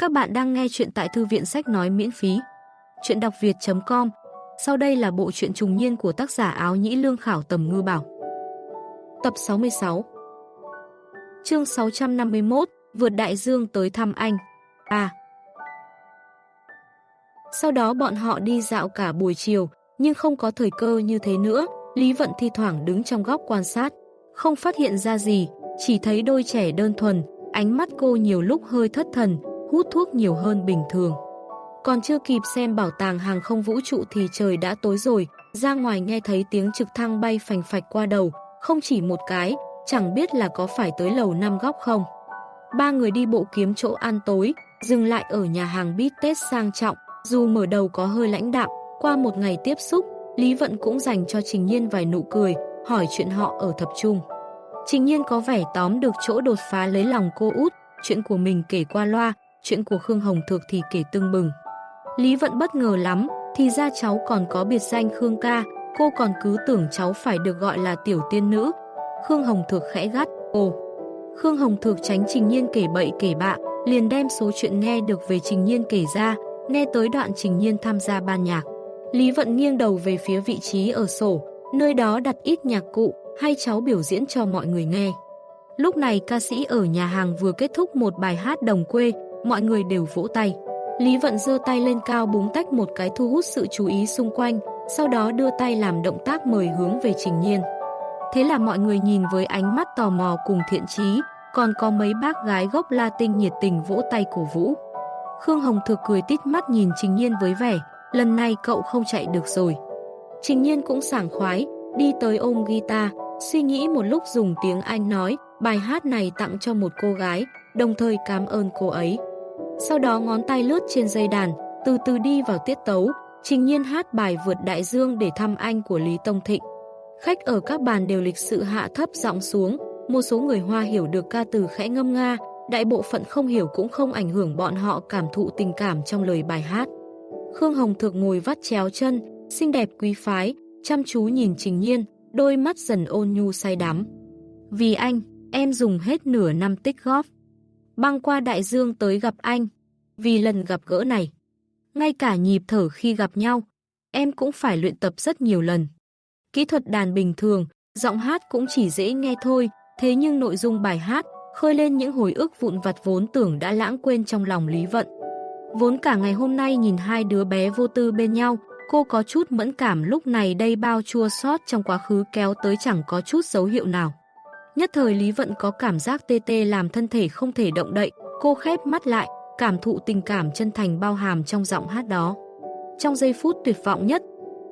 Các bạn đang nghe chuyện tại thư viện sách nói miễn phí. Chuyện đọc việt.com Sau đây là bộ truyện trùng niên của tác giả áo nhĩ lương khảo tầm ngư bảo. Tập 66 Chương 651 Vượt đại dương tới thăm anh À Sau đó bọn họ đi dạo cả buổi chiều, nhưng không có thời cơ như thế nữa. Lý Vận thi thoảng đứng trong góc quan sát, không phát hiện ra gì, chỉ thấy đôi trẻ đơn thuần, ánh mắt cô nhiều lúc hơi thất thần, hút thuốc nhiều hơn bình thường. Còn chưa kịp xem bảo tàng hàng không vũ trụ thì trời đã tối rồi, ra ngoài nghe thấy tiếng trực thăng bay phành phạch qua đầu, không chỉ một cái, chẳng biết là có phải tới lầu năm góc không. Ba người đi bộ kiếm chỗ ăn tối, dừng lại ở nhà hàng bít tết sang trọng, dù mở đầu có hơi lãnh đạm, qua một ngày tiếp xúc, Lý Vận cũng dành cho Trình Nhiên vài nụ cười, hỏi chuyện họ ở thập trung. Trình Nhiên có vẻ tóm được chỗ đột phá lấy lòng cô út, chuyện của mình kể qua loa, chuyện của Khương Hồng Thược thì kể tưng bừng. Lý Vận bất ngờ lắm, thì ra cháu còn có biệt danh Khương ca, cô còn cứ tưởng cháu phải được gọi là tiểu tiên nữ. Khương Hồng Thược khẽ gắt, ồ. Khương Hồng Thược tránh Trình Nhiên kể bậy kể bạ, liền đem số chuyện nghe được về Trình Nhiên kể ra, nghe tới đoạn Trình Nhiên tham gia ban nhạc. Lý Vận nghiêng đầu về phía vị trí ở sổ, nơi đó đặt ít nhạc cụ, hay cháu biểu diễn cho mọi người nghe. Lúc này ca sĩ ở nhà hàng vừa kết thúc một bài hát đồng quê, mọi người đều vỗ tay. Lý Vận giơ tay lên cao búng tách một cái thu hút sự chú ý xung quanh, sau đó đưa tay làm động tác mời hướng về Trình Nhiên. Thế là mọi người nhìn với ánh mắt tò mò cùng thiện chí, còn có mấy bác gái gốc Latin nhiệt tình vỗ tay cổ vũ. Khương Hồng Thực cười tít mắt nhìn Trình Nhiên với vẻ, lần này cậu không chạy được rồi. Trình Nhiên cũng sảng khoái, đi tới ôm guitar, suy nghĩ một lúc dùng tiếng Anh nói, bài hát này tặng cho một cô gái, đồng thời cảm ơn cô ấy. Sau đó ngón tay lướt trên dây đàn, từ từ đi vào tiết tấu, trình nhiên hát bài vượt đại dương để thăm anh của Lý Tông Thịnh. Khách ở các bàn đều lịch sự hạ thấp giọng xuống, một số người Hoa hiểu được ca từ khẽ ngâm nga, đại bộ phận không hiểu cũng không ảnh hưởng bọn họ cảm thụ tình cảm trong lời bài hát. Khương Hồng Thược ngồi vắt chéo chân, xinh đẹp quý phái, chăm chú nhìn Trình Nhiên, đôi mắt dần ôn nhu say đắm. Vì anh, em dùng hết nửa năm tích góp. Băng qua đại dương tới gặp anh, vì lần gặp gỡ này. Ngay cả nhịp thở khi gặp nhau, em cũng phải luyện tập rất nhiều lần. Kỹ thuật đàn bình thường, giọng hát cũng chỉ dễ nghe thôi, thế nhưng nội dung bài hát khơi lên những hồi ức vụn vặt vốn tưởng đã lãng quên trong lòng Lý Vận. Vốn cả ngày hôm nay nhìn hai đứa bé vô tư bên nhau, cô có chút mẫn cảm lúc này đây bao chua xót trong quá khứ kéo tới chẳng có chút dấu hiệu nào. Nhất thời Lý Vận có cảm giác tê tê làm thân thể không thể động đậy, cô khép mắt lại, cảm thụ tình cảm chân thành bao hàm trong giọng hát đó. Trong giây phút tuyệt vọng nhất,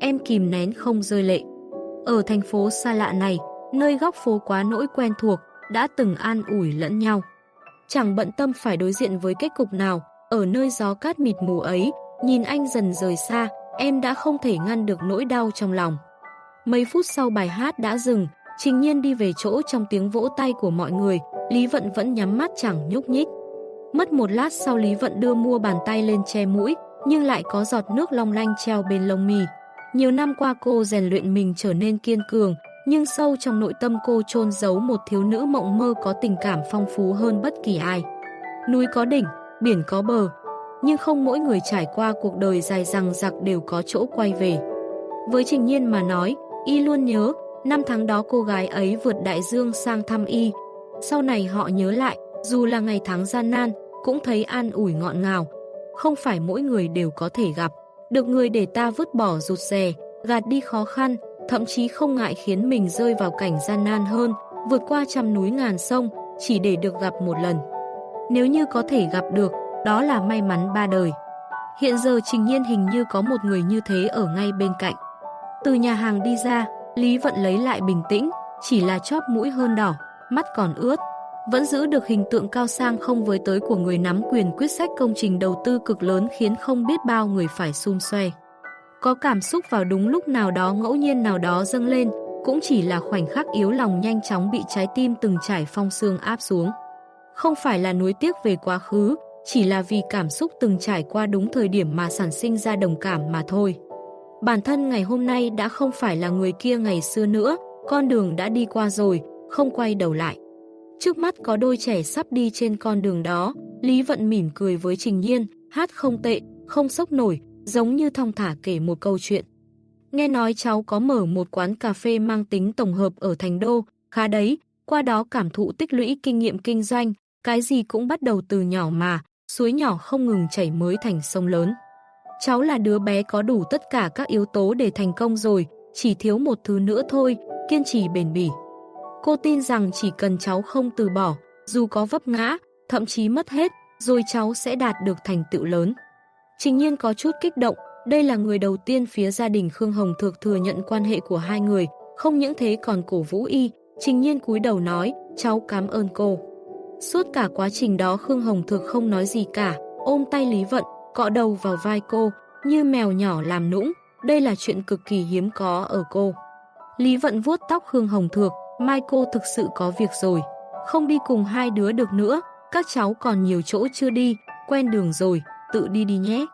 em kìm nén không rơi lệ. Ở thành phố xa lạ này, nơi góc phố quá nỗi quen thuộc, đã từng an ủi lẫn nhau. Chẳng bận tâm phải đối diện với kết cục nào, ở nơi gió cát mịt mù ấy, nhìn anh dần rời xa, em đã không thể ngăn được nỗi đau trong lòng. Mấy phút sau bài hát đã dừng, Trình nhiên đi về chỗ trong tiếng vỗ tay của mọi người, Lý Vận vẫn nhắm mắt chẳng nhúc nhích. Mất một lát sau Lý Vận đưa mua bàn tay lên che mũi, nhưng lại có giọt nước long lanh treo bên lông mì. Nhiều năm qua cô rèn luyện mình trở nên kiên cường, nhưng sâu trong nội tâm cô chôn giấu một thiếu nữ mộng mơ có tình cảm phong phú hơn bất kỳ ai. Núi có đỉnh, biển có bờ, nhưng không mỗi người trải qua cuộc đời dài rằng giặc đều có chỗ quay về. Với Trình Nhiên mà nói, y luôn nhớ, năm tháng đó cô gái ấy vượt đại dương sang thăm y. Sau này họ nhớ lại, dù là ngày tháng gian nan, cũng thấy an ủi ngọn ngào. Không phải mỗi người đều có thể gặp, được người để ta vứt bỏ rụt rè, gạt đi khó khăn, thậm chí không ngại khiến mình rơi vào cảnh gian nan hơn, vượt qua trăm núi ngàn sông, chỉ để được gặp một lần. Nếu như có thể gặp được, đó là may mắn ba đời. Hiện giờ Trình Nhiên hình như có một người như thế ở ngay bên cạnh. Từ nhà hàng đi ra, Lý Vận lấy lại bình tĩnh, chỉ là chóp mũi hơn đỏ, mắt còn ướt. Vẫn giữ được hình tượng cao sang không với tới của người nắm quyền quyết sách công trình đầu tư cực lớn khiến không biết bao người phải xung xoe. Có cảm xúc vào đúng lúc nào đó ngẫu nhiên nào đó dâng lên, cũng chỉ là khoảnh khắc yếu lòng nhanh chóng bị trái tim từng trải phong xương áp xuống. Không phải là nuối tiếc về quá khứ, chỉ là vì cảm xúc từng trải qua đúng thời điểm mà sản sinh ra đồng cảm mà thôi. Bản thân ngày hôm nay đã không phải là người kia ngày xưa nữa, con đường đã đi qua rồi, không quay đầu lại. Trước mắt có đôi trẻ sắp đi trên con đường đó, Lý Vận mỉm cười với Trình Nhiên, hát không tệ, không sốc nổi, giống như thong thả kể một câu chuyện. Nghe nói cháu có mở một quán cà phê mang tính tổng hợp ở Thành Đô, khá đấy, qua đó cảm thụ tích lũy kinh nghiệm kinh doanh, cái gì cũng bắt đầu từ nhỏ mà, suối nhỏ không ngừng chảy mới thành sông lớn. Cháu là đứa bé có đủ tất cả các yếu tố để thành công rồi, chỉ thiếu một thứ nữa thôi, kiên trì bền bỉ. Cô tin rằng chỉ cần cháu không từ bỏ, dù có vấp ngã, thậm chí mất hết, rồi cháu sẽ đạt được thành tựu lớn. Trình nhiên có chút kích động, đây là người đầu tiên phía gia đình Khương Hồng Thược thừa nhận quan hệ của hai người, không những thế còn cổ vũ y, trình nhiên cúi đầu nói, cháu cảm ơn cô. Suốt cả quá trình đó Khương Hồng Thược không nói gì cả, ôm tay Lý Vận, cọ đầu vào vai cô, như mèo nhỏ làm nũng, đây là chuyện cực kỳ hiếm có ở cô. Lý Vận vuốt tóc hương Hồng Thược, mai cô thực sự có việc rồi, không đi cùng hai đứa được nữa, các cháu còn nhiều chỗ chưa đi, quen đường rồi, tự đi đi nhé.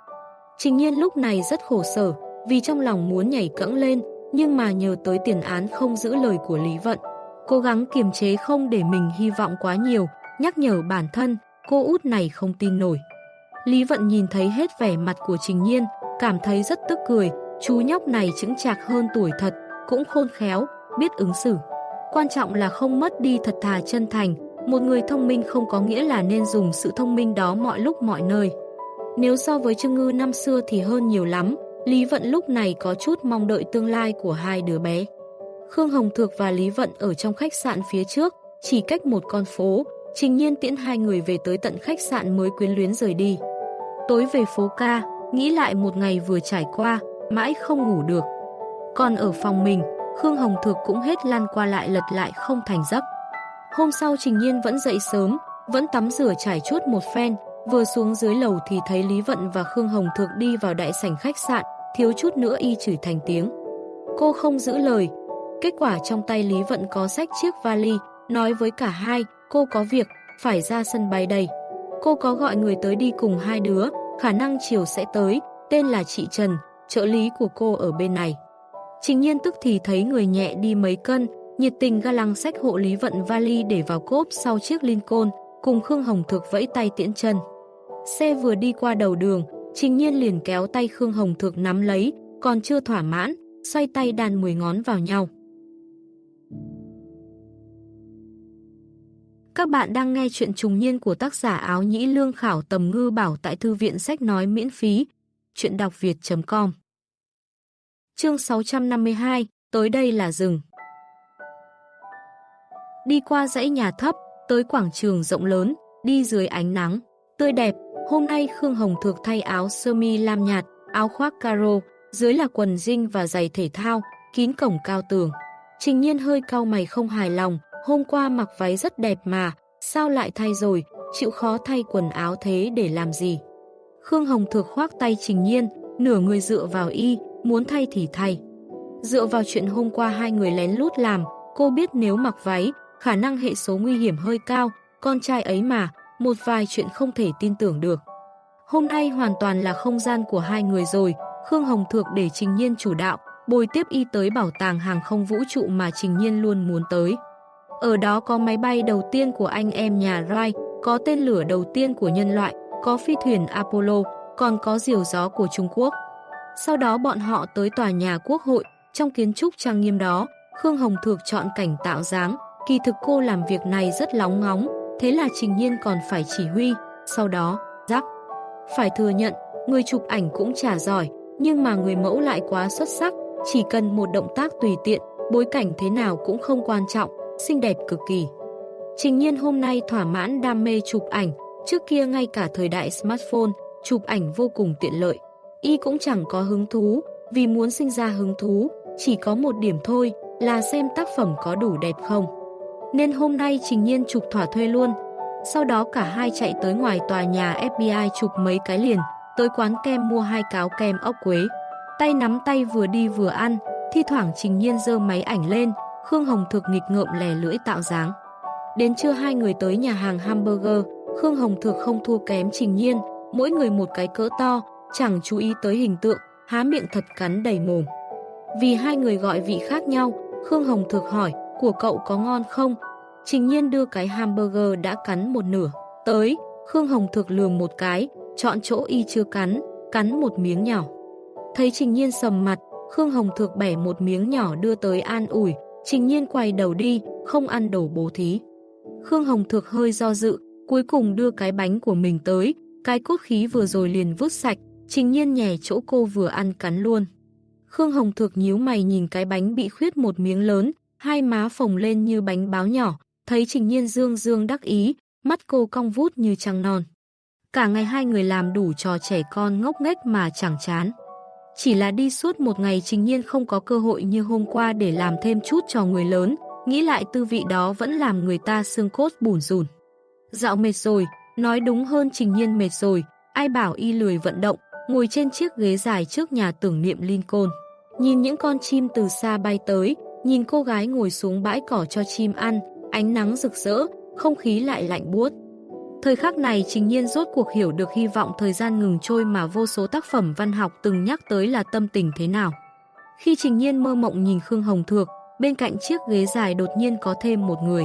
Trình nhiên lúc này rất khổ sở, vì trong lòng muốn nhảy cẫng lên, nhưng mà nhờ tới tiền án không giữ lời của Lý Vận. Cố gắng kiềm chế không để mình hy vọng quá nhiều, nhắc nhở bản thân, cô út này không tin nổi. Lý Vận nhìn thấy hết vẻ mặt của Trình Nhiên, cảm thấy rất tức cười, chú nhóc này chững chạc hơn tuổi thật, cũng khôn khéo, biết ứng xử. Quan trọng là không mất đi thật thà chân thành, một người thông minh không có nghĩa là nên dùng sự thông minh đó mọi lúc mọi nơi. Nếu so với Trương Ngư năm xưa thì hơn nhiều lắm, Lý Vận lúc này có chút mong đợi tương lai của hai đứa bé. Khương Hồng Thược và Lý Vận ở trong khách sạn phía trước, chỉ cách một con phố, trình nhiên tiễn hai người về tới tận khách sạn mới quyến luyến rời đi. Tối về phố ca, nghĩ lại một ngày vừa trải qua, mãi không ngủ được. Còn ở phòng mình, Khương Hồng Thược cũng hết lăn qua lại lật lại không thành giấc. Hôm sau Trình Nhiên vẫn dậy sớm, vẫn tắm rửa trải chuốt một phen, vừa xuống dưới lầu thì thấy Lý Vận và Khương Hồng Thược đi vào đại sảnh khách sạn, thiếu chút nữa y chửi thành tiếng. Cô không giữ lời. Kết quả trong tay Lý Vận có sách chiếc vali, nói với cả hai, cô có việc, phải ra sân bay đây. Cô có gọi người tới đi cùng hai đứa, khả năng chiều sẽ tới, tên là chị Trần, trợ lý của cô ở bên này. Trình nhiên tức thì thấy người nhẹ đi mấy cân, nhiệt tình ga lăng sách hộ Lý Vận vali để vào cốp sau chiếc Lincoln, cùng Khương Hồng Thực vẫy tay tiễn chân. Xe vừa đi qua đầu đường, Trình Nhiên liền kéo tay Khương Hồng Thực nắm lấy, còn chưa thỏa mãn, xoay tay đàn 10 ngón vào nhau. Các bạn đang nghe chuyện trùng niên của tác giả áo nhĩ lương khảo tầm ngư bảo tại thư viện sách nói miễn phí. Chuyện đọc việt.com Chương 652, tới đây là rừng. Đi qua dãy nhà thấp, tới quảng trường rộng lớn, đi dưới ánh nắng. Tươi đẹp, hôm nay Khương Hồng Thược thay áo sơ mi lam nhạt, áo khoác caro, dưới là quần jean và giày thể thao, kín cổng cao tường. Trình nhiên hơi cau mày không hài lòng, hôm qua mặc váy rất đẹp mà, sao lại thay rồi, chịu khó thay quần áo thế để làm gì. Khương Hồng Thược khoác tay Trình Nhiên, nửa người dựa vào y, muốn thay thì thay. Dựa vào chuyện hôm qua hai người lén lút làm, cô biết nếu mặc váy, khả năng hệ số nguy hiểm hơi cao, con trai ấy mà, một vài chuyện không thể tin tưởng được. Hôm nay hoàn toàn là không gian của hai người rồi, Khương Hồng Thược để Trình Nhiên chủ đạo, bồi tiếp y tới bảo tàng hàng không vũ trụ mà Trình Nhiên luôn muốn tới. Ở đó có máy bay đầu tiên của anh em nhà Wright, có tên lửa đầu tiên của nhân loại, có phi thuyền Apollo, còn có diều gió của Trung Quốc. Sau đó bọn họ tới tòa nhà quốc hội, trong kiến trúc trang nghiêm đó, Khương Hồng Thược chọn cảnh tạo dáng, kỳ thực cô làm việc này rất lóng ngóng, thế là Trình Nhiên còn phải chỉ huy, sau đó, rắc. Phải thừa nhận, người chụp ảnh cũng chả giỏi, nhưng mà người mẫu lại quá xuất sắc, chỉ cần một động tác tùy tiện, bối cảnh thế nào cũng không quan trọng, xinh đẹp cực kỳ. Trình Nhiên hôm nay thỏa mãn đam mê chụp ảnh, trước kia ngay cả thời đại smartphone, chụp ảnh vô cùng tiện lợi. Y cũng chẳng có hứng thú, vì muốn sinh ra hứng thú, chỉ có một điểm thôi, là xem tác phẩm có đủ đẹp không. Nên hôm nay Trình Nhiên chụp thỏa thuê luôn. Sau đó cả hai chạy tới ngoài tòa nhà FBI chụp mấy cái liền, tới quán kem mua hai cáo kem ốc quế. Tay nắm tay vừa đi vừa ăn, thi thoảng Trình Nhiên dơ máy ảnh lên, Khương Hồng Thực nghịch ngợm lè lưỡi tạo dáng. Đến trưa hai người tới nhà hàng hamburger, Khương Hồng Thực không thua kém Trình Nhiên, mỗi người một cái cỡ to, chẳng chú ý tới hình tượng, há miệng thật cắn đầy mồm. Vì hai người gọi vị khác nhau, Khương Hồng Thực hỏi, của cậu có ngon không? Trình nhiên đưa cái hamburger đã cắn một nửa. Tới, Khương Hồng Thược lường một cái, chọn chỗ y chưa cắn, cắn một miếng nhỏ. Thấy Trình Nhiên sầm mặt, Khương Hồng Thược bẻ một miếng nhỏ đưa tới an ủi, Trình Nhiên quay đầu đi, không ăn đổ bố thí. Khương Hồng Thược hơi do dự, cuối cùng đưa cái bánh của mình tới, cái cốt khí vừa rồi liền vứt sạch, Trình Nhiên nhè chỗ cô vừa ăn cắn luôn. Khương Hồng Thược nhíu mày nhìn cái bánh bị khuyết một miếng lớn, hai má phồng lên như bánh báo nhỏ, thấy Trình Nhiên dương dương đắc ý, mắt cô cong vút như trăng non. Cả ngày hai người làm đủ trò trẻ con ngốc nghếch mà chẳng chán. Chỉ là đi suốt một ngày Trình Nhiên không có cơ hội như hôm qua để làm thêm chút cho người lớn, nghĩ lại tư vị đó vẫn làm người ta xương cốt bùn rùn. Dạo mệt rồi, nói đúng hơn Trình Nhiên mệt rồi, ai bảo y lười vận động, ngồi trên chiếc ghế dài trước nhà tưởng niệm Lincoln. Nhìn những con chim từ xa bay tới, nhìn cô gái ngồi xuống bãi cỏ cho chim ăn, ánh nắng rực rỡ, không khí lại lạnh buốt. Thời khắc này Trình Nhiên rốt cuộc hiểu được hy vọng thời gian ngừng trôi mà vô số tác phẩm văn học từng nhắc tới là tâm tình thế nào. Khi Trình Nhiên mơ mộng nhìn Khương Hồng Thược, bên cạnh chiếc ghế dài đột nhiên có thêm một người.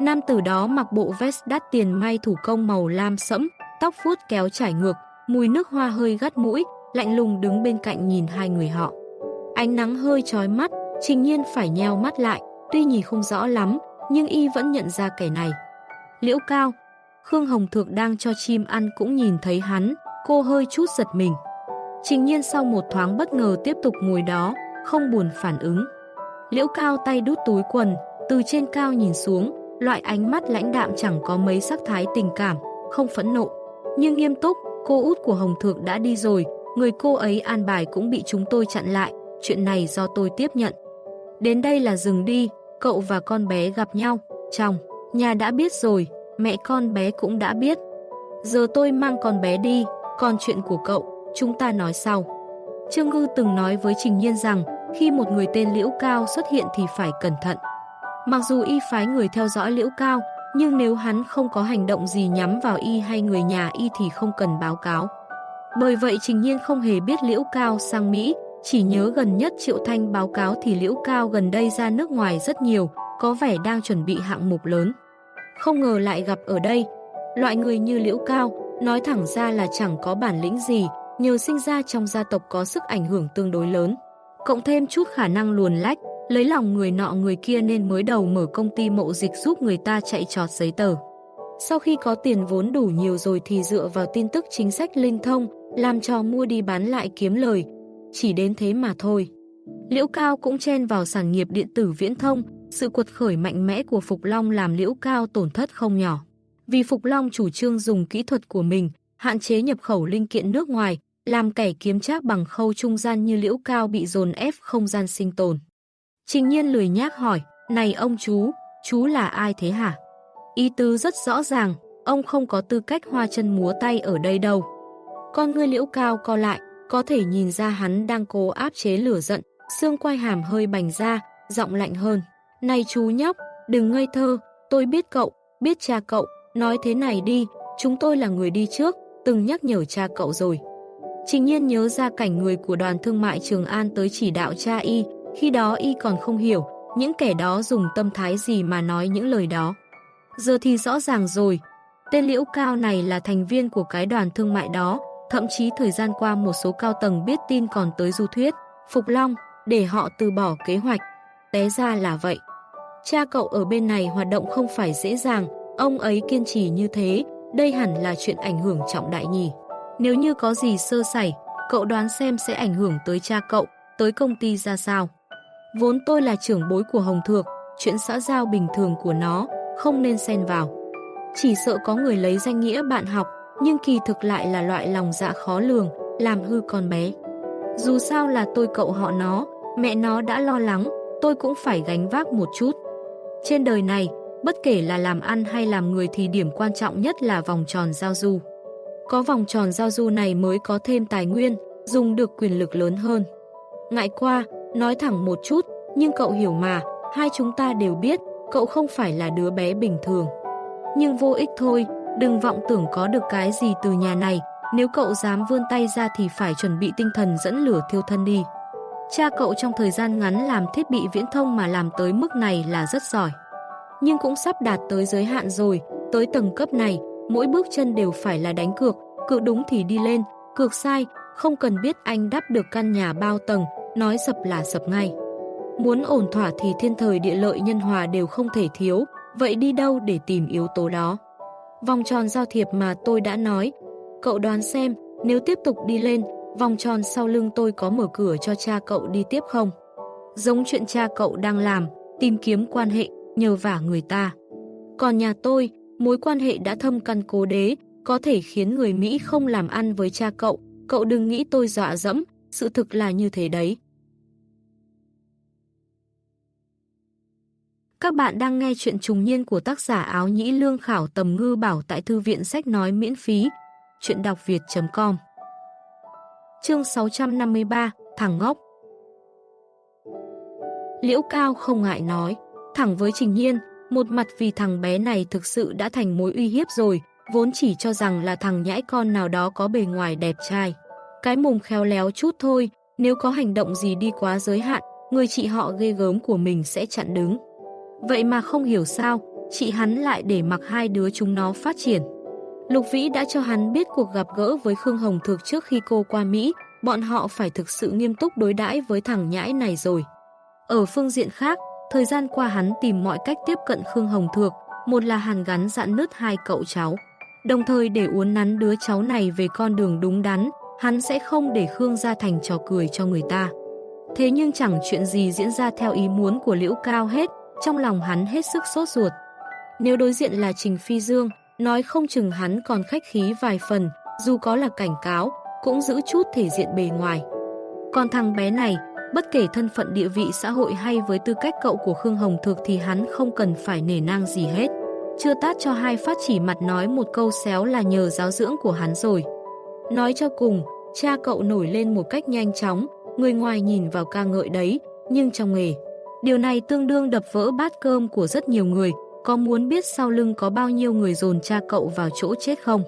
Nam tử đó mặc bộ vest đắt tiền may thủ công màu lam sẫm, tóc vuốt kéo trải ngược, mùi nước hoa hơi gắt mũi, lạnh lùng đứng bên cạnh nhìn hai người họ. Ánh nắng hơi chói mắt, Trình Nhiên phải nheo mắt lại, tuy nhìn không rõ lắm, nhưng y vẫn nhận ra kẻ này. Liễu Cao, Khương Hồng Thược đang cho chim ăn cũng nhìn thấy hắn, cô hơi chút giật mình. Trình nhiên sau một thoáng bất ngờ tiếp tục ngồi đó, không buồn phản ứng. Liễu Cao tay đút túi quần, từ trên cao nhìn xuống, loại ánh mắt lãnh đạm chẳng có mấy sắc thái tình cảm, không phẫn nộ. Nhưng nghiêm túc, cô út của Hồng Thượng đã đi rồi, người cô ấy an bài cũng bị chúng tôi chặn lại, chuyện này do tôi tiếp nhận. Đến đây là dừng đi, cậu và con bé gặp nhau, chồng, nhà đã biết rồi, mẹ con bé cũng đã biết. Giờ tôi mang con bé đi, còn chuyện của cậu, chúng ta nói sau. Trương Ngư từng nói với Trình Nhiên rằng, khi một người tên Liễu Cao xuất hiện thì phải cẩn thận. Mặc dù y phái người theo dõi Liễu Cao, nhưng nếu hắn không có hành động gì nhắm vào y hay người nhà y thì không cần báo cáo. Bởi vậy Trình Nhiên không hề biết Liễu Cao sang Mỹ, chỉ nhớ gần nhất Triệu Thanh báo cáo thì Liễu Cao gần đây ra nước ngoài rất nhiều, có vẻ đang chuẩn bị hạng mục lớn không ngờ lại gặp ở đây. Loại người như Liễu Cao, nói thẳng ra là chẳng có bản lĩnh gì, nhờ sinh ra trong gia tộc có sức ảnh hưởng tương đối lớn. Cộng thêm chút khả năng luồn lách, lấy lòng người nọ người kia nên mới đầu mở công ty mậu dịch giúp người ta chạy trọt giấy tờ. Sau khi có tiền vốn đủ nhiều rồi thì dựa vào tin tức chính sách linh thông, làm cho mua đi bán lại kiếm lời. Chỉ đến thế mà thôi. Liễu Cao cũng chen vào sản nghiệp điện tử viễn thông, sự cuột khởi mạnh mẽ của Phục Long làm Liễu Cao tổn thất không nhỏ. Vì Phục Long chủ trương dùng kỹ thuật của mình, hạn chế nhập khẩu linh kiện nước ngoài, làm kẻ kiếm trác bằng khâu trung gian như Liễu Cao bị dồn ép không gian sinh tồn. Trình nhiên lười nhác hỏi, này ông chú, chú là ai thế hả? Ý tứ rất rõ ràng, ông không có tư cách hoa chân múa tay ở đây đâu. Con ngươi Liễu Cao co lại, có thể nhìn ra hắn đang cố áp chế lửa giận, xương quai hàm hơi bành ra, giọng lạnh hơn. Này chú nhóc, đừng ngây thơ, tôi biết cậu, biết cha cậu, nói thế này đi, chúng tôi là người đi trước, từng nhắc nhở cha cậu rồi. Trình nhiên nhớ ra cảnh người của đoàn thương mại Trường An tới chỉ đạo cha y, khi đó y còn không hiểu, những kẻ đó dùng tâm thái gì mà nói những lời đó. Giờ thì rõ ràng rồi, tên liễu cao này là thành viên của cái đoàn thương mại đó, thậm chí thời gian qua một số cao tầng biết tin còn tới du thuyết, Phục Long, để họ từ bỏ kế hoạch. Té ra là vậy. Cha cậu ở bên này hoạt động không phải dễ dàng, ông ấy kiên trì như thế, đây hẳn là chuyện ảnh hưởng trọng đại nhỉ. Nếu như có gì sơ sẩy, cậu đoán xem sẽ ảnh hưởng tới cha cậu, tới công ty ra sao. Vốn tôi là trưởng bối của Hồng Thược, chuyện xã giao bình thường của nó, không nên xen vào. Chỉ sợ có người lấy danh nghĩa bạn học, nhưng kỳ thực lại là loại lòng dạ khó lường, làm hư con bé. Dù sao là tôi cậu họ nó, mẹ nó đã lo lắng, tôi cũng phải gánh vác một chút. Trên đời này, bất kể là làm ăn hay làm người thì điểm quan trọng nhất là vòng tròn giao du. Có vòng tròn giao du này mới có thêm tài nguyên, dùng được quyền lực lớn hơn. Ngại qua, nói thẳng một chút, nhưng cậu hiểu mà, hai chúng ta đều biết, cậu không phải là đứa bé bình thường. Nhưng vô ích thôi, đừng vọng tưởng có được cái gì từ nhà này, nếu cậu dám vươn tay ra thì phải chuẩn bị tinh thần dẫn lửa thiêu thân đi. Cha cậu trong thời gian ngắn làm thiết bị viễn thông mà làm tới mức này là rất giỏi. Nhưng cũng sắp đạt tới giới hạn rồi, tới tầng cấp này, mỗi bước chân đều phải là đánh cược, cược đúng thì đi lên, cược sai, không cần biết anh đắp được căn nhà bao tầng, nói sập là sập ngay. Muốn ổn thỏa thì thiên thời địa lợi nhân hòa đều không thể thiếu, vậy đi đâu để tìm yếu tố đó? Vòng tròn giao thiệp mà tôi đã nói, cậu đoán xem, nếu tiếp tục đi lên, vòng tròn sau lưng tôi có mở cửa cho cha cậu đi tiếp không? Giống chuyện cha cậu đang làm, tìm kiếm quan hệ, nhờ vả người ta. Còn nhà tôi, mối quan hệ đã thâm căn cố đế, có thể khiến người Mỹ không làm ăn với cha cậu, cậu đừng nghĩ tôi dọa dẫm, sự thực là như thế đấy. Các bạn đang nghe chuyện trùng niên của tác giả áo nhĩ lương khảo tầm ngư bảo tại thư viện sách nói miễn phí. Chuyện đọc việt.com Chương 653 Thằng ngốc Liễu Cao không ngại nói, thẳng với Trình Nhiên, một mặt vì thằng bé này thực sự đã thành mối uy hiếp rồi, vốn chỉ cho rằng là thằng nhãi con nào đó có bề ngoài đẹp trai. Cái mồm khéo léo chút thôi, nếu có hành động gì đi quá giới hạn, người chị họ ghê gớm của mình sẽ chặn đứng. Vậy mà không hiểu sao, chị hắn lại để mặc hai đứa chúng nó phát triển. Lục Vĩ đã cho hắn biết cuộc gặp gỡ với Khương Hồng Thược trước khi cô qua Mỹ, bọn họ phải thực sự nghiêm túc đối đãi với thằng nhãi này rồi. Ở phương diện khác, thời gian qua hắn tìm mọi cách tiếp cận Khương Hồng Thược, một là hàn gắn dạn nứt hai cậu cháu. Đồng thời để uốn nắn đứa cháu này về con đường đúng đắn, hắn sẽ không để Khương ra thành trò cười cho người ta. Thế nhưng chẳng chuyện gì diễn ra theo ý muốn của Liễu Cao hết, trong lòng hắn hết sức sốt ruột. Nếu đối diện là Trình Phi Dương, nói không chừng hắn còn khách khí vài phần, dù có là cảnh cáo, cũng giữ chút thể diện bề ngoài. Còn thằng bé này, bất kể thân phận địa vị xã hội hay với tư cách cậu của Khương Hồng Thược thì hắn không cần phải nể nang gì hết. Chưa tát cho hai phát chỉ mặt nói một câu xéo là nhờ giáo dưỡng của hắn rồi. Nói cho cùng, cha cậu nổi lên một cách nhanh chóng, người ngoài nhìn vào ca ngợi đấy, nhưng trong nghề. Điều này tương đương đập vỡ bát cơm của rất nhiều người, có muốn biết sau lưng có bao nhiêu người dồn cha cậu vào chỗ chết không?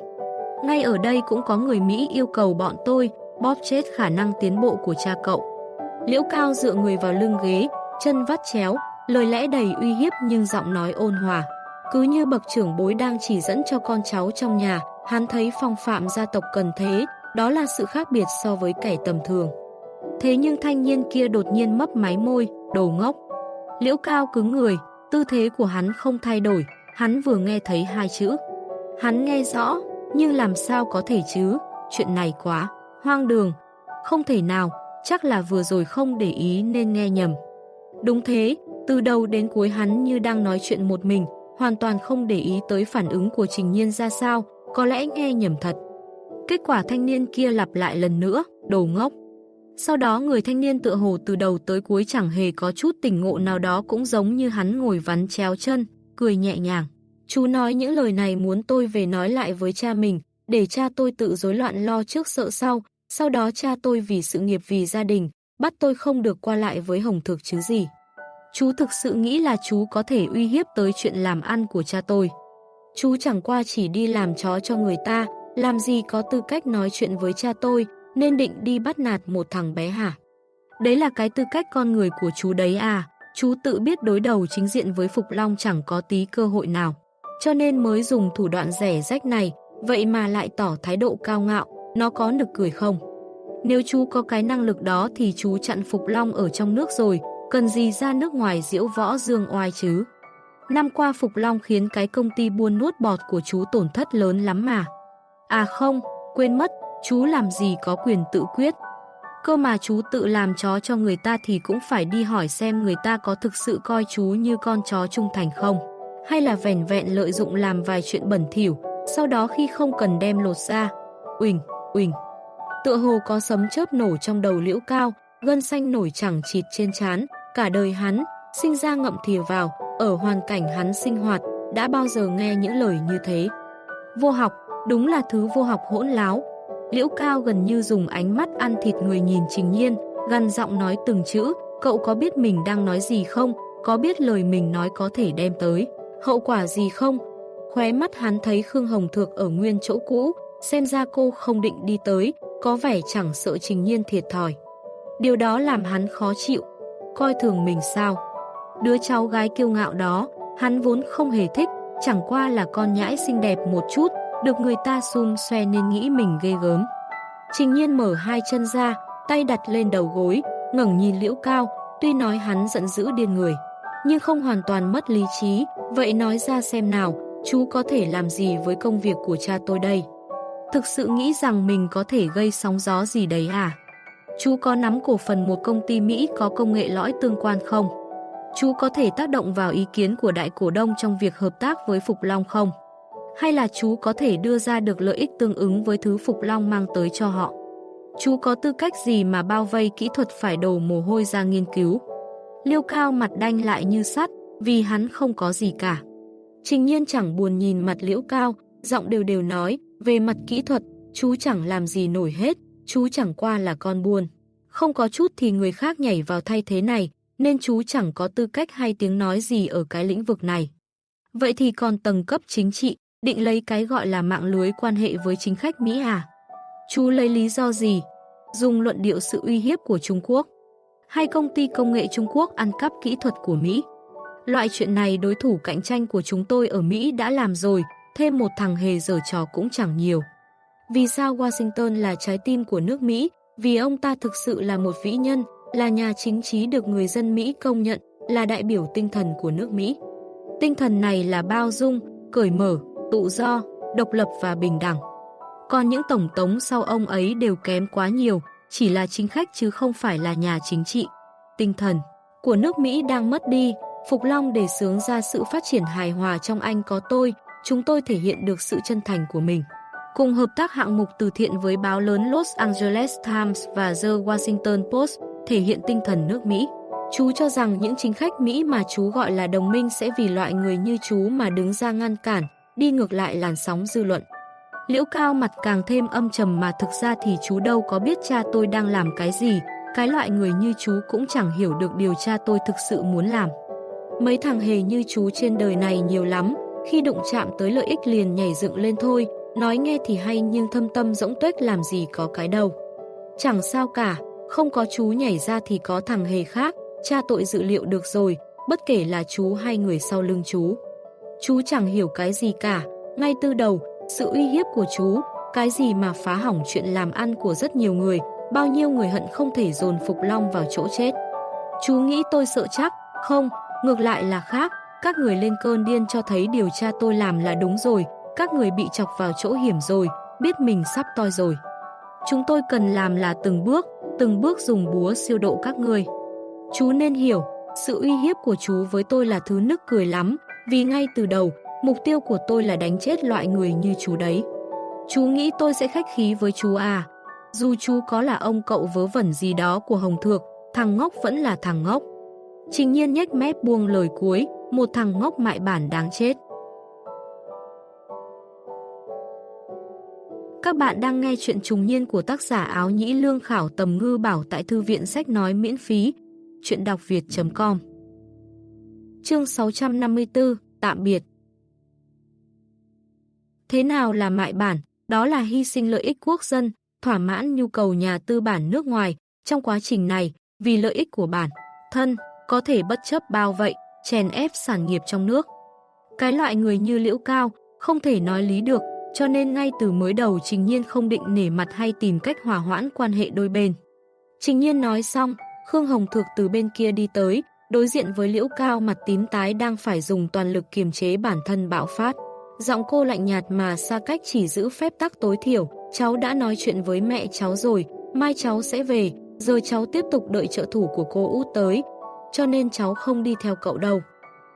Ngay ở đây cũng có người Mỹ yêu cầu bọn tôi bóp chết khả năng tiến bộ của cha cậu. Liễu Cao dựa người vào lưng ghế, chân vắt chéo, lời lẽ đầy uy hiếp nhưng giọng nói ôn hòa. Cứ như bậc trưởng bối đang chỉ dẫn cho con cháu trong nhà, hắn thấy phong phạm gia tộc cần thế, đó là sự khác biệt so với kẻ tầm thường. Thế nhưng thanh niên kia đột nhiên mấp máy môi, đồ ngốc. Liễu Cao cứng người, tư thế của hắn không thay đổi, hắn vừa nghe thấy hai chữ. Hắn nghe rõ, nhưng làm sao có thể chứ, chuyện này quá, hoang đường, không thể nào, chắc là vừa rồi không để ý nên nghe nhầm. Đúng thế, từ đầu đến cuối hắn như đang nói chuyện một mình, hoàn toàn không để ý tới phản ứng của Trình Nhiên ra sao, có lẽ nghe nhầm thật. Kết quả thanh niên kia lặp lại lần nữa, đồ ngốc. Sau đó người thanh niên tựa hồ từ đầu tới cuối chẳng hề có chút tỉnh ngộ nào đó cũng giống như hắn ngồi vắn chéo chân, cười nhẹ nhàng. Chú nói những lời này muốn tôi về nói lại với cha mình, để cha tôi tự rối loạn lo trước sợ sau, sau đó cha tôi vì sự nghiệp vì gia đình, bắt tôi không được qua lại với Hồng Thực chứ gì. Chú thực sự nghĩ là chú có thể uy hiếp tới chuyện làm ăn của cha tôi. Chú chẳng qua chỉ đi làm chó cho người ta, làm gì có tư cách nói chuyện với cha tôi, nên định đi bắt nạt một thằng bé hả? Đấy là cái tư cách con người của chú đấy à, chú tự biết đối đầu chính diện với Phục Long chẳng có tí cơ hội nào. Cho nên mới dùng thủ đoạn rẻ rách này, vậy mà lại tỏ thái độ cao ngạo, nó có nực cười không? Nếu chú có cái năng lực đó thì chú chặn Phục Long ở trong nước rồi, cần gì ra nước ngoài diễu võ dương oai chứ? Năm qua Phục Long khiến cái công ty buôn nuốt bọt của chú tổn thất lớn lắm mà. À không, quên mất, chú làm gì có quyền tự quyết. Cơ mà chú tự làm chó cho người ta thì cũng phải đi hỏi xem người ta có thực sự coi chú như con chó trung thành không. Hay là vẻn vẹn lợi dụng làm vài chuyện bẩn thỉu, sau đó khi không cần đem lột ra. Uỳnh, uỳnh. Tựa hồ có sấm chớp nổ trong đầu liễu cao, gân xanh nổi chẳng chịt trên chán, cả đời hắn, sinh ra ngậm thìa vào, ở hoàn cảnh hắn sinh hoạt, đã bao giờ nghe những lời như thế. Vô học, đúng là thứ vô học hỗn láo, Liễu Cao gần như dùng ánh mắt ăn thịt người nhìn Trình Nhiên, gần giọng nói từng chữ, cậu có biết mình đang nói gì không, có biết lời mình nói có thể đem tới, hậu quả gì không? Khóe mắt hắn thấy Khương Hồng Thược ở nguyên chỗ cũ, xem ra cô không định đi tới, có vẻ chẳng sợ Trình Nhiên thiệt thòi. Điều đó làm hắn khó chịu, coi thường mình sao. Đứa cháu gái kiêu ngạo đó, hắn vốn không hề thích, chẳng qua là con nhãi xinh đẹp một chút, được người ta xung xoe nên nghĩ mình ghê gớm. Trình nhiên mở hai chân ra, tay đặt lên đầu gối, ngẩng nhìn liễu cao, tuy nói hắn giận dữ điên người, nhưng không hoàn toàn mất lý trí, vậy nói ra xem nào, chú có thể làm gì với công việc của cha tôi đây? Thực sự nghĩ rằng mình có thể gây sóng gió gì đấy à? Chú có nắm cổ phần một công ty Mỹ có công nghệ lõi tương quan không? Chú có thể tác động vào ý kiến của đại cổ đông trong việc hợp tác với Phục Long không? Hay là chú có thể đưa ra được lợi ích tương ứng với thứ Phục Long mang tới cho họ? Chú có tư cách gì mà bao vây kỹ thuật phải đổ mồ hôi ra nghiên cứu? Liêu Cao mặt đanh lại như sắt, vì hắn không có gì cả. Trình nhiên chẳng buồn nhìn mặt Liễu Cao, giọng đều đều nói, về mặt kỹ thuật, chú chẳng làm gì nổi hết, chú chẳng qua là con buôn. Không có chút thì người khác nhảy vào thay thế này, nên chú chẳng có tư cách hay tiếng nói gì ở cái lĩnh vực này. Vậy thì còn tầng cấp chính trị, định lấy cái gọi là mạng lưới quan hệ với chính khách Mỹ à? Chú lấy lý do gì? Dùng luận điệu sự uy hiếp của Trung Quốc? Hay công ty công nghệ Trung Quốc ăn cắp kỹ thuật của Mỹ? Loại chuyện này đối thủ cạnh tranh của chúng tôi ở Mỹ đã làm rồi, thêm một thằng hề dở trò cũng chẳng nhiều. Vì sao Washington là trái tim của nước Mỹ? Vì ông ta thực sự là một vĩ nhân, là nhà chính trí được người dân Mỹ công nhận, là đại biểu tinh thần của nước Mỹ. Tinh thần này là bao dung, cởi mở, tự do, độc lập và bình đẳng. Còn những tổng tống sau ông ấy đều kém quá nhiều, chỉ là chính khách chứ không phải là nhà chính trị. Tinh thần của nước Mỹ đang mất đi, Phục Long để sướng ra sự phát triển hài hòa trong anh có tôi, chúng tôi thể hiện được sự chân thành của mình. Cùng hợp tác hạng mục từ thiện với báo lớn Los Angeles Times và The Washington Post, thể hiện tinh thần nước Mỹ. Chú cho rằng những chính khách Mỹ mà chú gọi là đồng minh sẽ vì loại người như chú mà đứng ra ngăn cản, đi ngược lại làn sóng dư luận. Liễu Cao mặt càng thêm âm trầm mà thực ra thì chú đâu có biết cha tôi đang làm cái gì, cái loại người như chú cũng chẳng hiểu được điều cha tôi thực sự muốn làm. Mấy thằng hề như chú trên đời này nhiều lắm, khi đụng chạm tới lợi ích liền nhảy dựng lên thôi, nói nghe thì hay nhưng thâm tâm rỗng tuếch làm gì có cái đâu. Chẳng sao cả, không có chú nhảy ra thì có thằng hề khác, cha tội dự liệu được rồi, bất kể là chú hay người sau lưng chú. Chú chẳng hiểu cái gì cả, ngay từ đầu, sự uy hiếp của chú, cái gì mà phá hỏng chuyện làm ăn của rất nhiều người, bao nhiêu người hận không thể dồn Phục Long vào chỗ chết. Chú nghĩ tôi sợ chắc, không, ngược lại là khác, các người lên cơn điên cho thấy điều tra tôi làm là đúng rồi, các người bị chọc vào chỗ hiểm rồi, biết mình sắp toi rồi. Chúng tôi cần làm là từng bước, từng bước dùng búa siêu độ các người. Chú nên hiểu, sự uy hiếp của chú với tôi là thứ nức cười lắm, vì ngay từ đầu, mục tiêu của tôi là đánh chết loại người như chú đấy. Chú nghĩ tôi sẽ khách khí với chú à? Dù chú có là ông cậu vớ vẩn gì đó của Hồng Thược, thằng ngốc vẫn là thằng ngốc. Trình nhiên nhếch mép buông lời cuối, một thằng ngốc mại bản đáng chết. Các bạn đang nghe chuyện trùng niên của tác giả áo nhĩ lương khảo tầm ngư bảo tại thư viện sách nói miễn phí. Chuyện đọc việt.com Chương 654 Tạm biệt Thế nào là mại bản? Đó là hy sinh lợi ích quốc dân, thỏa mãn nhu cầu nhà tư bản nước ngoài. Trong quá trình này, vì lợi ích của bản, thân, có thể bất chấp bao vậy, chèn ép sản nghiệp trong nước. Cái loại người như Liễu Cao không thể nói lý được, cho nên ngay từ mới đầu Trình Nhiên không định nể mặt hay tìm cách hòa hoãn quan hệ đôi bên. Trình Nhiên nói xong, Khương Hồng Thược từ bên kia đi tới, đối diện với Liễu Cao mặt tím tái đang phải dùng toàn lực kiềm chế bản thân bạo phát. Giọng cô lạnh nhạt mà xa cách chỉ giữ phép tắc tối thiểu, cháu đã nói chuyện với mẹ cháu rồi, mai cháu sẽ về, rồi cháu tiếp tục đợi trợ thủ của cô út tới, cho nên cháu không đi theo cậu đâu.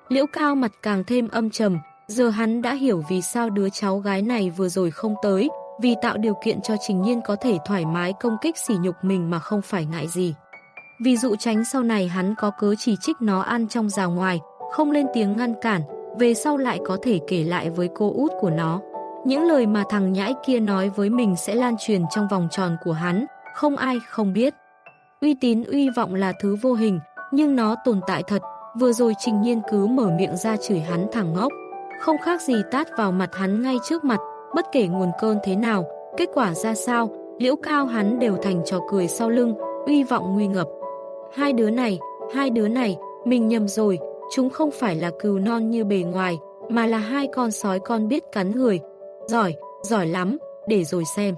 Liễu Cao mặt càng thêm âm trầm, giờ hắn đã hiểu vì sao đứa cháu gái này vừa rồi không tới, vì tạo điều kiện cho Trình Nhiên có thể thoải mái công kích sỉ nhục mình mà không phải ngại gì. Vì dụ tránh sau này hắn có cớ chỉ trích nó ăn trong rào ngoài, không lên tiếng ngăn cản, về sau lại có thể kể lại với cô út của nó. Những lời mà thằng nhãi kia nói với mình sẽ lan truyền trong vòng tròn của hắn, không ai không biết. Uy tín uy vọng là thứ vô hình, nhưng nó tồn tại thật. Vừa rồi Trình Nhiên cứ mở miệng ra chửi hắn thằng ngốc. Không khác gì tát vào mặt hắn ngay trước mặt, bất kể nguồn cơn thế nào, kết quả ra sao, liễu cao hắn đều thành trò cười sau lưng, uy vọng nguy ngập. Hai đứa này, hai đứa này, mình nhầm rồi, chúng không phải là cừu non như bề ngoài, mà là hai con sói con biết cắn người. Giỏi, giỏi lắm, để rồi xem.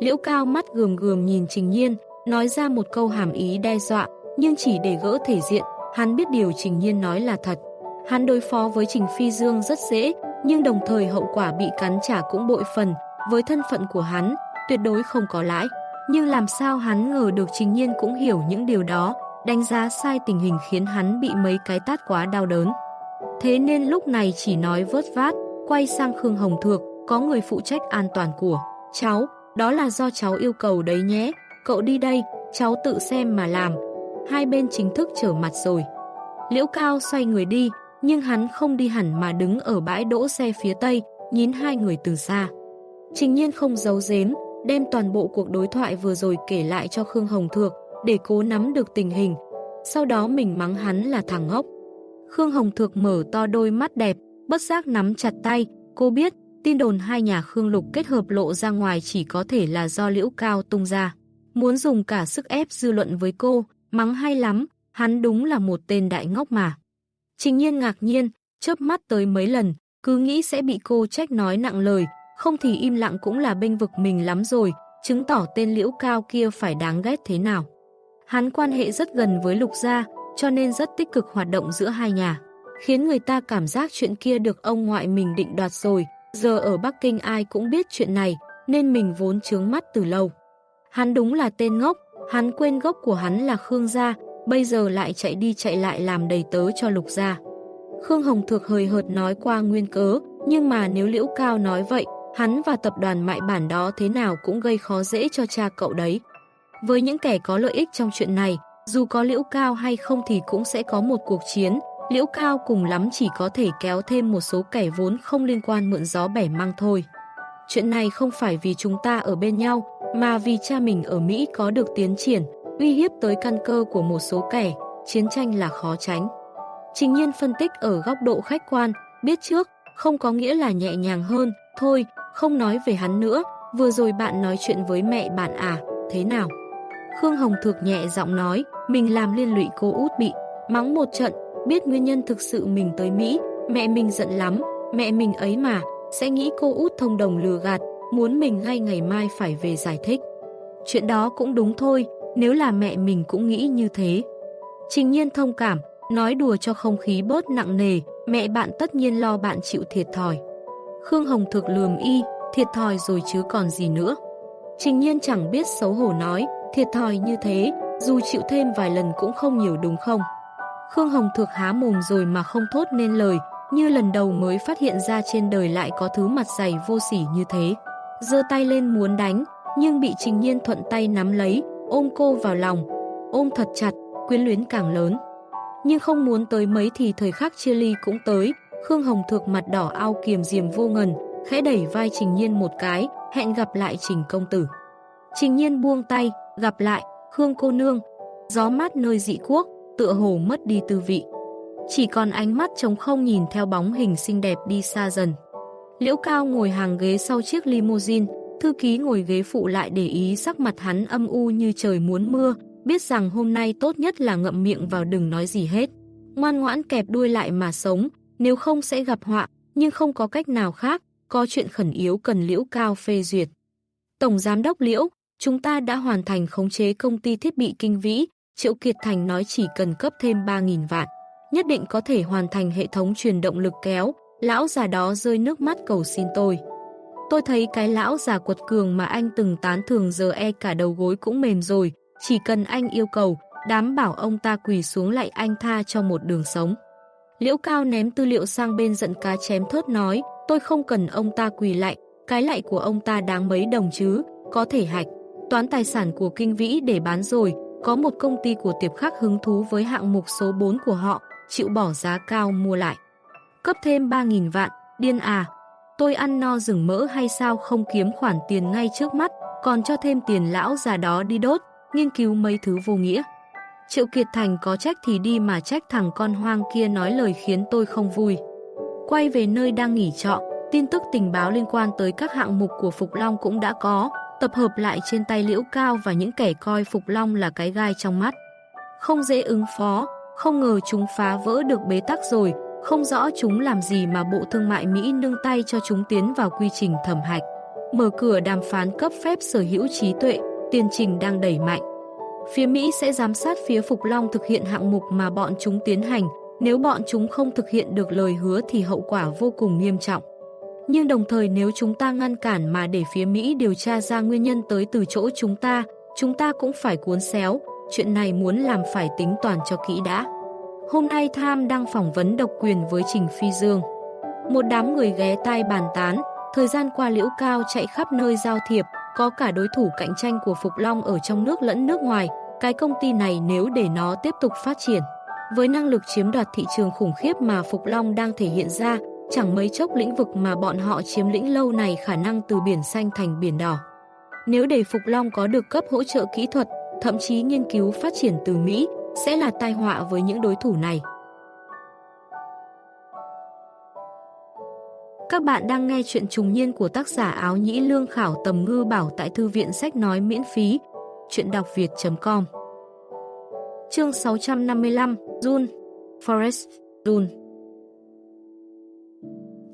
Liễu Cao mắt gườm gườm nhìn Trình Nhiên, nói ra một câu hàm ý đe dọa, nhưng chỉ để gỡ thể diện, hắn biết điều Trình Nhiên nói là thật. Hắn đối phó với Trình Phi Dương rất dễ, nhưng đồng thời hậu quả bị cắn trả cũng bội phần, với thân phận của hắn, tuyệt đối không có lãi. Nhưng làm sao hắn ngờ được Trình Nhiên cũng hiểu những điều đó, đánh giá sai tình hình khiến hắn bị mấy cái tát quá đau đớn. Thế nên lúc này chỉ nói vớt vát, quay sang Khương Hồng Thược, có người phụ trách an toàn của cháu, đó là do cháu yêu cầu đấy nhé, cậu đi đây, cháu tự xem mà làm. Hai bên chính thức trở mặt rồi. Liễu Cao xoay người đi, nhưng hắn không đi hẳn mà đứng ở bãi đỗ xe phía tây, nhìn hai người từ xa. Trình nhiên không giấu giếm, đem toàn bộ cuộc đối thoại vừa rồi kể lại cho Khương Hồng Thược, để cố nắm được tình hình. Sau đó mình mắng hắn là thằng ngốc. Khương Hồng Thược mở to đôi mắt đẹp, bất giác nắm chặt tay, cô biết tin đồn hai nhà Khương Lục kết hợp lộ ra ngoài chỉ có thể là do Liễu Cao tung ra. Muốn dùng cả sức ép dư luận với cô, mắng hay lắm, hắn đúng là một tên đại ngốc mà. Trình nhiên ngạc nhiên, chớp mắt tới mấy lần, cứ nghĩ sẽ bị cô trách nói nặng lời, không thì im lặng cũng là bênh vực mình lắm rồi, chứng tỏ tên liễu cao kia phải đáng ghét thế nào. Hắn quan hệ rất gần với lục gia, cho nên rất tích cực hoạt động giữa hai nhà, khiến người ta cảm giác chuyện kia được ông ngoại mình định đoạt rồi, giờ ở Bắc Kinh ai cũng biết chuyện này, nên mình vốn chướng mắt từ lâu. Hắn đúng là tên ngốc, hắn quên gốc của hắn là Khương gia, bây giờ lại chạy đi chạy lại làm đầy tớ cho lục gia. Khương Hồng Thược hơi hợt nói qua nguyên cớ, nhưng mà nếu Liễu Cao nói vậy, hắn và tập đoàn mại bản đó thế nào cũng gây khó dễ cho cha cậu đấy. Với những kẻ có lợi ích trong chuyện này, dù có Liễu Cao hay không thì cũng sẽ có một cuộc chiến, Liễu Cao cùng lắm chỉ có thể kéo thêm một số kẻ vốn không liên quan mượn gió bẻ măng thôi. Chuyện này không phải vì chúng ta ở bên nhau, mà vì cha mình ở Mỹ có được tiến triển, uy hiếp tới căn cơ của một số kẻ, chiến tranh là khó tránh. Trình nhiên phân tích ở góc độ khách quan, biết trước, không có nghĩa là nhẹ nhàng hơn, thôi, không nói về hắn nữa, vừa rồi bạn nói chuyện với mẹ bạn à, thế nào? Khương Hồng Thược nhẹ giọng nói, mình làm liên lụy cô út bị, mắng một trận, biết nguyên nhân thực sự mình tới Mỹ, mẹ mình giận lắm, mẹ mình ấy mà, sẽ nghĩ cô út thông đồng lừa gạt, muốn mình ngay ngày mai phải về giải thích. Chuyện đó cũng đúng thôi, nếu là mẹ mình cũng nghĩ như thế. Trình nhiên thông cảm, nói đùa cho không khí bớt nặng nề, mẹ bạn tất nhiên lo bạn chịu thiệt thòi. Khương Hồng thực lườm y, thiệt thòi rồi chứ còn gì nữa. Trình nhiên chẳng biết xấu hổ nói, thiệt thòi như thế, dù chịu thêm vài lần cũng không nhiều đúng không? Khương Hồng Thược há mồm rồi mà không thốt nên lời, như lần đầu mới phát hiện ra trên đời lại có thứ mặt dày vô sỉ như thế. Dơ tay lên muốn đánh, nhưng bị Trình Nhiên thuận tay nắm lấy, ôm cô vào lòng, ôm thật chặt, quyến luyến càng lớn. Nhưng không muốn tới mấy thì thời khắc chia ly cũng tới, Khương Hồng Thược mặt đỏ ao kiềm diềm vô ngần, khẽ đẩy vai Trình Nhiên một cái, hẹn gặp lại Trình công tử. Trình Nhiên buông tay, gặp lại, Khương cô nương, gió mát nơi dị quốc, tựa hồ mất đi tư vị. Chỉ còn ánh mắt trống không nhìn theo bóng hình xinh đẹp đi xa dần. Liễu Cao ngồi hàng ghế sau chiếc limousine, thư ký ngồi ghế phụ lại để ý sắc mặt hắn âm u như trời muốn mưa, biết rằng hôm nay tốt nhất là ngậm miệng vào đừng nói gì hết. Ngoan ngoãn kẹp đuôi lại mà sống, nếu không sẽ gặp họa, nhưng không có cách nào khác, có chuyện khẩn yếu cần Liễu Cao phê duyệt. Tổng Giám đốc Liễu, chúng ta đã hoàn thành khống chế công ty thiết bị kinh vĩ, Triệu Kiệt Thành nói chỉ cần cấp thêm 3.000 vạn, nhất định có thể hoàn thành hệ thống truyền động lực kéo, lão già đó rơi nước mắt cầu xin tôi. Tôi thấy cái lão già quật cường mà anh từng tán thường giờ e cả đầu gối cũng mềm rồi, chỉ cần anh yêu cầu, đám bảo ông ta quỳ xuống lại anh tha cho một đường sống. Liễu Cao ném tư liệu sang bên giận cá chém thớt nói, tôi không cần ông ta quỳ lại, cái lại của ông ta đáng mấy đồng chứ, có thể hạch. Toán tài sản của kinh vĩ để bán rồi, có một công ty của tiệp khắc hứng thú với hạng mục số 4 của họ, chịu bỏ giá cao mua lại. Cấp thêm 3.000 vạn, điên à, tôi ăn no rừng mỡ hay sao không kiếm khoản tiền ngay trước mắt, còn cho thêm tiền lão già đó đi đốt, nghiên cứu mấy thứ vô nghĩa. Triệu Kiệt Thành có trách thì đi mà trách thằng con hoang kia nói lời khiến tôi không vui. Quay về nơi đang nghỉ trọ, tin tức tình báo liên quan tới các hạng mục của Phục Long cũng đã có, tập hợp lại trên tay Liễu Cao và những kẻ coi Phục Long là cái gai trong mắt. Không dễ ứng phó, không ngờ chúng phá vỡ được bế tắc rồi, không rõ chúng làm gì mà Bộ Thương mại Mỹ nương tay cho chúng tiến vào quy trình thẩm hạch. mở cửa đàm phán cấp phép sở hữu trí tuệ, tiền trình đang đẩy mạnh. Phía Mỹ sẽ giám sát phía Phục Long thực hiện hạng mục mà bọn chúng tiến hành, nếu bọn chúng không thực hiện được lời hứa thì hậu quả vô cùng nghiêm trọng. Nhưng đồng thời nếu chúng ta ngăn cản mà để phía Mỹ điều tra ra nguyên nhân tới từ chỗ chúng ta, chúng ta cũng phải cuốn xéo, chuyện này muốn làm phải tính toàn cho kỹ đã. Hôm nay Tham đang phỏng vấn độc quyền với Trình Phi Dương. Một đám người ghé tai bàn tán, thời gian qua Liễu Cao chạy khắp nơi giao thiệp, có cả đối thủ cạnh tranh của Phục Long ở trong nước lẫn nước ngoài, cái công ty này nếu để nó tiếp tục phát triển. Với năng lực chiếm đoạt thị trường khủng khiếp mà Phục Long đang thể hiện ra, chẳng mấy chốc lĩnh vực mà bọn họ chiếm lĩnh lâu này khả năng từ biển xanh thành biển đỏ. Nếu để Phục Long có được cấp hỗ trợ kỹ thuật, thậm chí nghiên cứu phát triển từ Mỹ, sẽ là tai họa với những đối thủ này. Các bạn đang nghe chuyện trùng niên của tác giả áo nhĩ lương khảo tầm ngư bảo tại thư viện sách nói miễn phí. Chuyện đọc việt.com Chương 655 June Forest June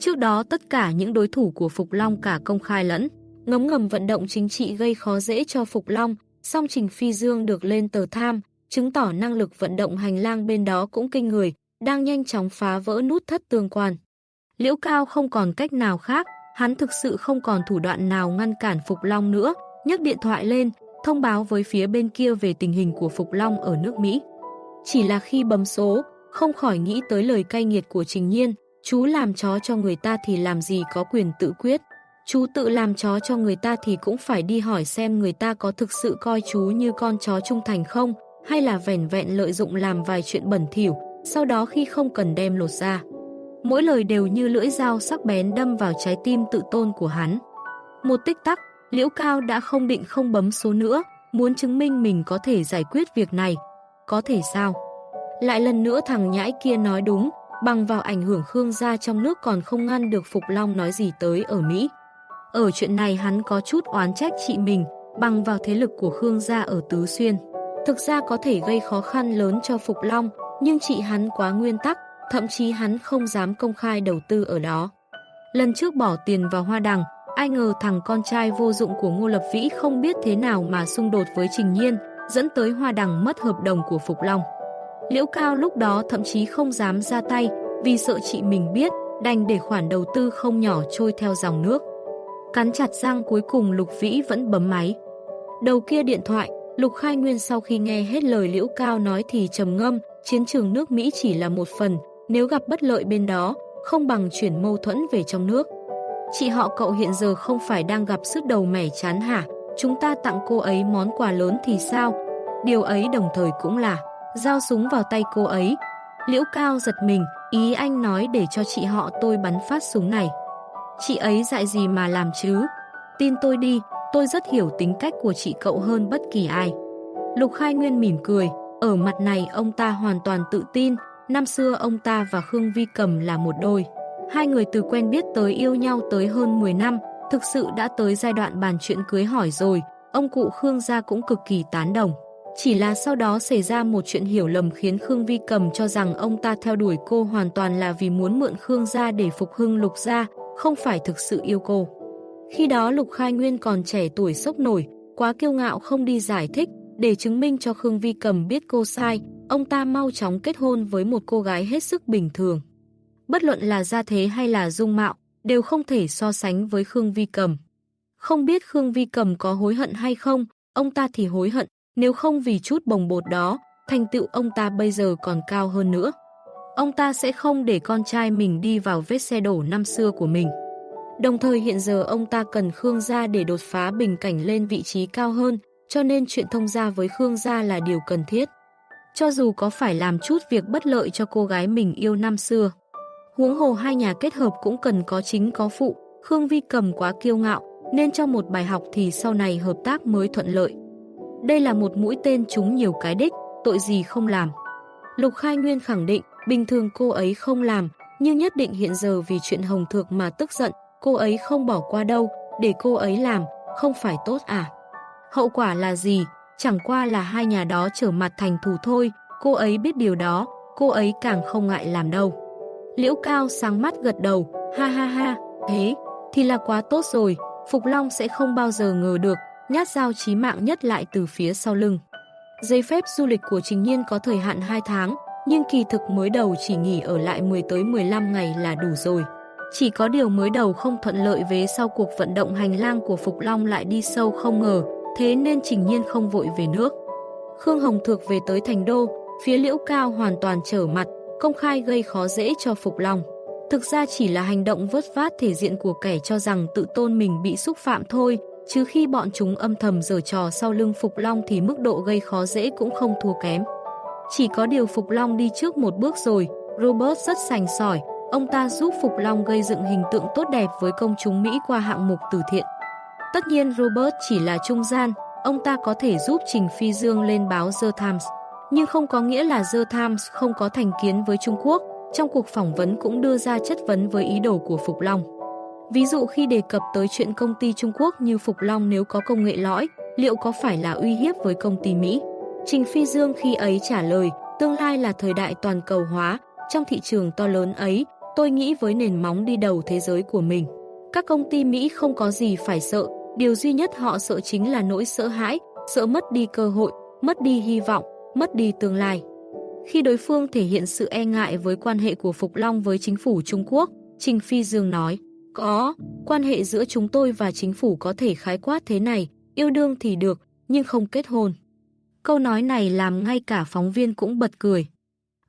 Trước đó tất cả những đối thủ của Phục Long cả công khai lẫn, ngấm ngầm vận động chính trị gây khó dễ cho Phục Long, song Trình Phi Dương được lên tờ tham, chứng tỏ năng lực vận động hành lang bên đó cũng kinh người, đang nhanh chóng phá vỡ nút thất tương quan. Liễu Cao không còn cách nào khác, hắn thực sự không còn thủ đoạn nào ngăn cản Phục Long nữa, nhấc điện thoại lên, thông báo với phía bên kia về tình hình của Phục Long ở nước Mỹ. Chỉ là khi bấm số, không khỏi nghĩ tới lời cay nghiệt của Trình Nhiên, chú làm chó cho người ta thì làm gì có quyền tự quyết. Chú tự làm chó cho người ta thì cũng phải đi hỏi xem người ta có thực sự coi chú như con chó trung thành không, hay là vẻn vẹn lợi dụng làm vài chuyện bẩn thỉu, sau đó khi không cần đem lột ra. Mỗi lời đều như lưỡi dao sắc bén đâm vào trái tim tự tôn của hắn. Một tích tắc, Liễu Cao đã không định không bấm số nữa, muốn chứng minh mình có thể giải quyết việc này. Có thể sao? Lại lần nữa thằng nhãi kia nói đúng, bằng vào ảnh hưởng Khương gia trong nước còn không ngăn được Phục Long nói gì tới ở Mỹ. Ở chuyện này hắn có chút oán trách chị mình, bằng vào thế lực của Khương gia ở Tứ Xuyên. Thực ra có thể gây khó khăn lớn cho Phục Long, nhưng chị hắn quá nguyên tắc, thậm chí hắn không dám công khai đầu tư ở đó. Lần trước bỏ tiền vào hoa đằng, ai ngờ thằng con trai vô dụng của Ngô Lập Vĩ không biết thế nào mà xung đột với Trình Nhiên, dẫn tới hoa đằng mất hợp đồng của Phục Long. Liễu Cao lúc đó thậm chí không dám ra tay vì sợ chị mình biết, đành để khoản đầu tư không nhỏ trôi theo dòng nước. Cắn chặt răng cuối cùng Lục Vĩ vẫn bấm máy. Đầu kia điện thoại, Lục Khai Nguyên sau khi nghe hết lời Liễu Cao nói thì trầm ngâm, chiến trường nước Mỹ chỉ là một phần, nếu gặp bất lợi bên đó, không bằng chuyển mâu thuẫn về trong nước. Chị họ cậu hiện giờ không phải đang gặp sức đầu mẻ chán hả? Chúng ta tặng cô ấy món quà lớn thì sao? Điều ấy đồng thời cũng là giao súng vào tay cô ấy. Liễu Cao giật mình, ý anh nói để cho chị họ tôi bắn phát súng này. Chị ấy dại gì mà làm chứ? Tin tôi đi, tôi rất hiểu tính cách của chị cậu hơn bất kỳ ai. Lục Khai Nguyên mỉm cười, ở mặt này ông ta hoàn toàn tự tin, năm xưa ông ta và Khương Vi Cầm là một đôi. Hai người từ quen biết tới yêu nhau tới hơn 10 năm, thực sự đã tới giai đoạn bàn chuyện cưới hỏi rồi, ông cụ Khương gia cũng cực kỳ tán đồng. Chỉ là sau đó xảy ra một chuyện hiểu lầm khiến Khương Vi Cầm cho rằng ông ta theo đuổi cô hoàn toàn là vì muốn mượn Khương gia để phục hưng lục gia, không phải thực sự yêu cô. Khi đó Lục Khai Nguyên còn trẻ tuổi sốc nổi, quá kiêu ngạo không đi giải thích, để chứng minh cho Khương Vi Cầm biết cô sai, ông ta mau chóng kết hôn với một cô gái hết sức bình thường. Bất luận là gia thế hay là dung mạo, đều không thể so sánh với Khương Vi Cầm. Không biết Khương Vi Cầm có hối hận hay không, ông ta thì hối hận, nếu không vì chút bồng bột đó, thành tựu ông ta bây giờ còn cao hơn nữa. Ông ta sẽ không để con trai mình đi vào vết xe đổ năm xưa của mình. Đồng thời hiện giờ ông ta cần Khương Gia để đột phá bình cảnh lên vị trí cao hơn, cho nên chuyện thông gia với Khương Gia là điều cần thiết. Cho dù có phải làm chút việc bất lợi cho cô gái mình yêu năm xưa. Huống hồ hai nhà kết hợp cũng cần có chính có phụ, Khương Vi cầm quá kiêu ngạo, nên trong một bài học thì sau này hợp tác mới thuận lợi. Đây là một mũi tên trúng nhiều cái đích, tội gì không làm. Lục Khai Nguyên khẳng định, bình thường cô ấy không làm, nhưng nhất định hiện giờ vì chuyện hồng thược mà tức giận, cô ấy không bỏ qua đâu, để cô ấy làm, không phải tốt à. Hậu quả là gì? Chẳng qua là hai nhà đó trở mặt thành thù thôi, cô ấy biết điều đó, cô ấy càng không ngại làm đâu. Liễu Cao sáng mắt gật đầu, ha ha ha, thế thì là quá tốt rồi, Phục Long sẽ không bao giờ ngờ được, nhát dao chí mạng nhất lại từ phía sau lưng. Giấy phép du lịch của Trình Nhiên có thời hạn 2 tháng, nhưng kỳ thực mới đầu chỉ nghỉ ở lại 10 tới 15 ngày là đủ rồi. Chỉ có điều mới đầu không thuận lợi về sau cuộc vận động hành lang của Phục Long lại đi sâu không ngờ, thế nên Trình Nhiên không vội về nước. Khương Hồng Thược về tới thành đô, phía liễu cao hoàn toàn trở mặt, công khai gây khó dễ cho Phục Long. Thực ra chỉ là hành động vớt vát thể diện của kẻ cho rằng tự tôn mình bị xúc phạm thôi, chứ khi bọn chúng âm thầm giở trò sau lưng Phục Long thì mức độ gây khó dễ cũng không thua kém. Chỉ có điều Phục Long đi trước một bước rồi, Robert rất sành sỏi, ông ta giúp Phục Long gây dựng hình tượng tốt đẹp với công chúng Mỹ qua hạng mục từ thiện. Tất nhiên Robert chỉ là trung gian, ông ta có thể giúp Trình Phi Dương lên báo The Times, nhưng không có nghĩa là The Times không có thành kiến với Trung Quốc, trong cuộc phỏng vấn cũng đưa ra chất vấn với ý đồ của Phục Long. Ví dụ khi đề cập tới chuyện công ty Trung Quốc như Phục Long nếu có công nghệ lõi, liệu có phải là uy hiếp với công ty Mỹ? Trình Phi Dương khi ấy trả lời, tương lai là thời đại toàn cầu hóa, trong thị trường to lớn ấy, tôi nghĩ với nền móng đi đầu thế giới của mình. Các công ty Mỹ không có gì phải sợ, điều duy nhất họ sợ chính là nỗi sợ hãi, sợ mất đi cơ hội, mất đi hy vọng, mất đi tương lai. Khi đối phương thể hiện sự e ngại với quan hệ của Phục Long với chính phủ Trung Quốc, Trình Phi Dương nói, có, quan hệ giữa chúng tôi và chính phủ có thể khái quát thế này, yêu đương thì được, nhưng không kết hôn. Câu nói này làm ngay cả phóng viên cũng bật cười.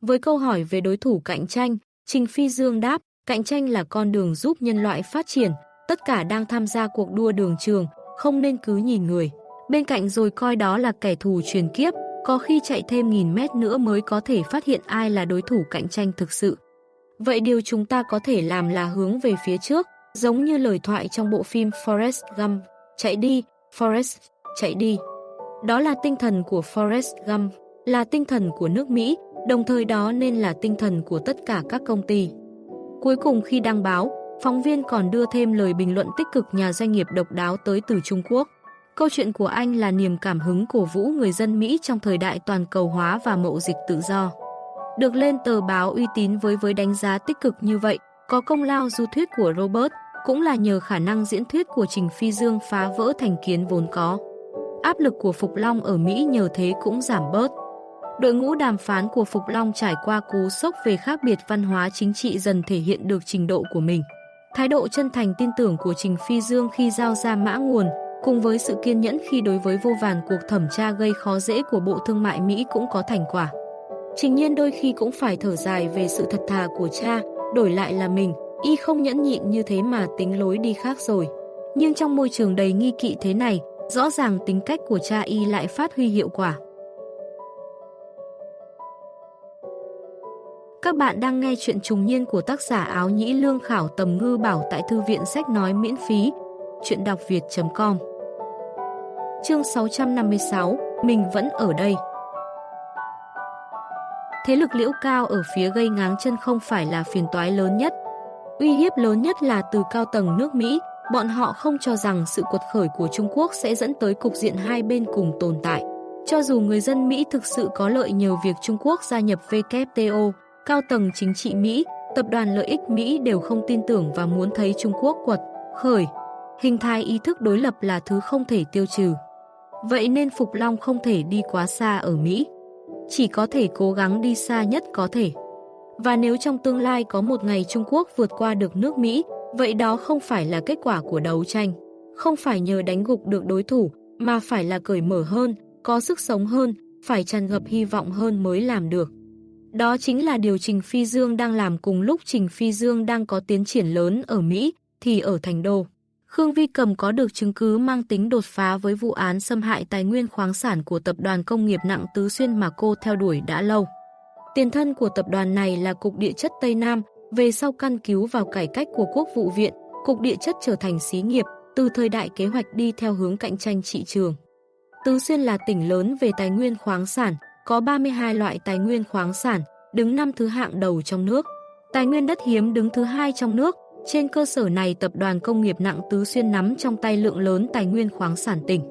Với câu hỏi về đối thủ cạnh tranh, Trình Phi Dương đáp, cạnh tranh là con đường giúp nhân loại phát triển, tất cả đang tham gia cuộc đua đường trường, không nên cứ nhìn người. Bên cạnh rồi coi đó là kẻ thù truyền kiếp, có khi chạy thêm nghìn mét nữa mới có thể phát hiện ai là đối thủ cạnh tranh thực sự. Vậy điều chúng ta có thể làm là hướng về phía trước, giống như lời thoại trong bộ phim Forrest Gump, chạy đi, Forrest, chạy đi. Đó là tinh thần của Forrest Gump, là tinh thần của nước Mỹ, đồng thời đó nên là tinh thần của tất cả các công ty. Cuối cùng khi đăng báo, phóng viên còn đưa thêm lời bình luận tích cực nhà doanh nghiệp độc đáo tới từ Trung Quốc. Câu chuyện của anh là niềm cảm hứng cổ vũ người dân Mỹ trong thời đại toàn cầu hóa và mậu dịch tự do. Được lên tờ báo uy tín với với đánh giá tích cực như vậy, có công lao du thuyết của Robert, cũng là nhờ khả năng diễn thuyết của Trình Phi Dương phá vỡ thành kiến vốn có. Áp lực của Phục Long ở Mỹ nhờ thế cũng giảm bớt. Đội ngũ đàm phán của Phục Long trải qua cú sốc về khác biệt văn hóa chính trị dần thể hiện được trình độ của mình. Thái độ chân thành tin tưởng của Trình Phi Dương khi giao ra mã nguồn, cùng với sự kiên nhẫn khi đối với vô vàn cuộc thẩm tra gây khó dễ của Bộ Thương mại Mỹ cũng có thành quả. Trình nhiên đôi khi cũng phải thở dài về sự thật thà của cha, đổi lại là mình, y không nhẫn nhịn như thế mà tính lối đi khác rồi. Nhưng trong môi trường đầy nghi kỵ thế này, rõ ràng tính cách của cha y lại phát huy hiệu quả. Các bạn đang nghe chuyện trùng niên của tác giả áo nhĩ lương khảo tầm ngư bảo tại thư viện sách nói miễn phí, chuyện đọc việt.com Chương 656, mình vẫn ở đây. Thế lực liễu cao ở phía gây ngáng chân không phải là phiền toái lớn nhất. Uy hiếp lớn nhất là từ cao tầng nước Mỹ, bọn họ không cho rằng sự quật khởi của Trung Quốc sẽ dẫn tới cục diện hai bên cùng tồn tại. Cho dù người dân Mỹ thực sự có lợi nhờ việc Trung Quốc gia nhập WTO, cao tầng chính trị Mỹ, tập đoàn lợi ích Mỹ đều không tin tưởng và muốn thấy Trung Quốc quật, khởi. Hình thái ý thức đối lập là thứ không thể tiêu trừ. Vậy nên Phục Long không thể đi quá xa ở Mỹ. Chỉ có thể cố gắng đi xa nhất có thể. Và nếu trong tương lai có một ngày Trung Quốc vượt qua được nước Mỹ, vậy đó không phải là kết quả của đấu tranh. Không phải nhờ đánh gục được đối thủ, mà phải là cởi mở hơn, có sức sống hơn, phải tràn ngập hy vọng hơn mới làm được. Đó chính là điều Trình Phi Dương đang làm cùng lúc Trình Phi Dương đang có tiến triển lớn ở Mỹ, thì ở Thành Đô. Khương Vi Cầm có được chứng cứ mang tính đột phá với vụ án xâm hại tài nguyên khoáng sản của tập đoàn công nghiệp nặng Tứ Xuyên mà cô theo đuổi đã lâu. Tiền thân của tập đoàn này là Cục Địa chất Tây Nam, về sau căn cứu vào cải cách của Quốc vụ viện, Cục Địa chất trở thành xí nghiệp, từ thời đại kế hoạch đi theo hướng cạnh tranh thị trường. Tứ Xuyên là tỉnh lớn về tài nguyên khoáng sản, có 32 loại tài nguyên khoáng sản, đứng năm thứ hạng đầu trong nước. Tài nguyên đất hiếm đứng thứ hai trong nước, trên cơ sở này tập đoàn công nghiệp nặng Tứ Xuyên nắm trong tay lượng lớn tài nguyên khoáng sản tỉnh.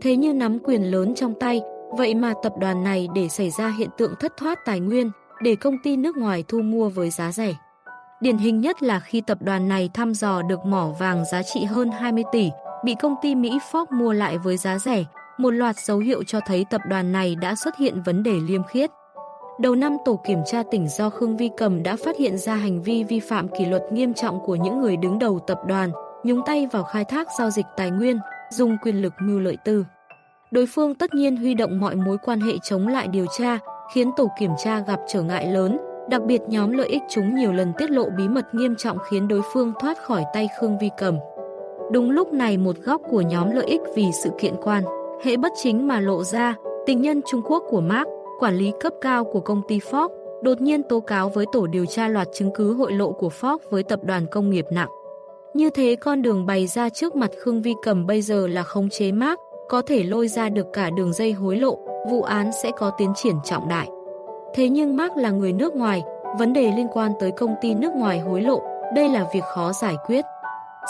Thế như nắm quyền lớn trong tay, vậy mà tập đoàn này để xảy ra hiện tượng thất thoát tài nguyên, để công ty nước ngoài thu mua với giá rẻ. Điển hình nhất là khi tập đoàn này thăm dò được mỏ vàng giá trị hơn 20 tỷ, bị công ty Mỹ Fox mua lại với giá rẻ, một loạt dấu hiệu cho thấy tập đoàn này đã xuất hiện vấn đề liêm khiết. Đầu năm tổ kiểm tra tỉnh do Khương Vi cầm đã phát hiện ra hành vi vi phạm kỷ luật nghiêm trọng của những người đứng đầu tập đoàn, nhúng tay vào khai thác giao dịch tài nguyên, dùng quyền lực mưu lợi tư. Đối phương tất nhiên huy động mọi mối quan hệ chống lại điều tra, khiến tổ kiểm tra gặp trở ngại lớn, đặc biệt nhóm lợi ích chúng nhiều lần tiết lộ bí mật nghiêm trọng khiến đối phương thoát khỏi tay Khương Vi cầm. Đúng lúc này một góc của nhóm lợi ích vì sự kiện quan, hệ bất chính mà lộ ra, tình nhân Trung Quốc của Mark, quản lý cấp cao của công ty Ford, đột nhiên tố cáo với tổ điều tra loạt chứng cứ hội lộ của Ford với tập đoàn công nghiệp nặng. Như thế con đường bày ra trước mặt Khương Vi Cầm bây giờ là khống chế Mark, có thể lôi ra được cả đường dây hối lộ, vụ án sẽ có tiến triển trọng đại. Thế nhưng Mark là người nước ngoài, vấn đề liên quan tới công ty nước ngoài hối lộ, đây là việc khó giải quyết.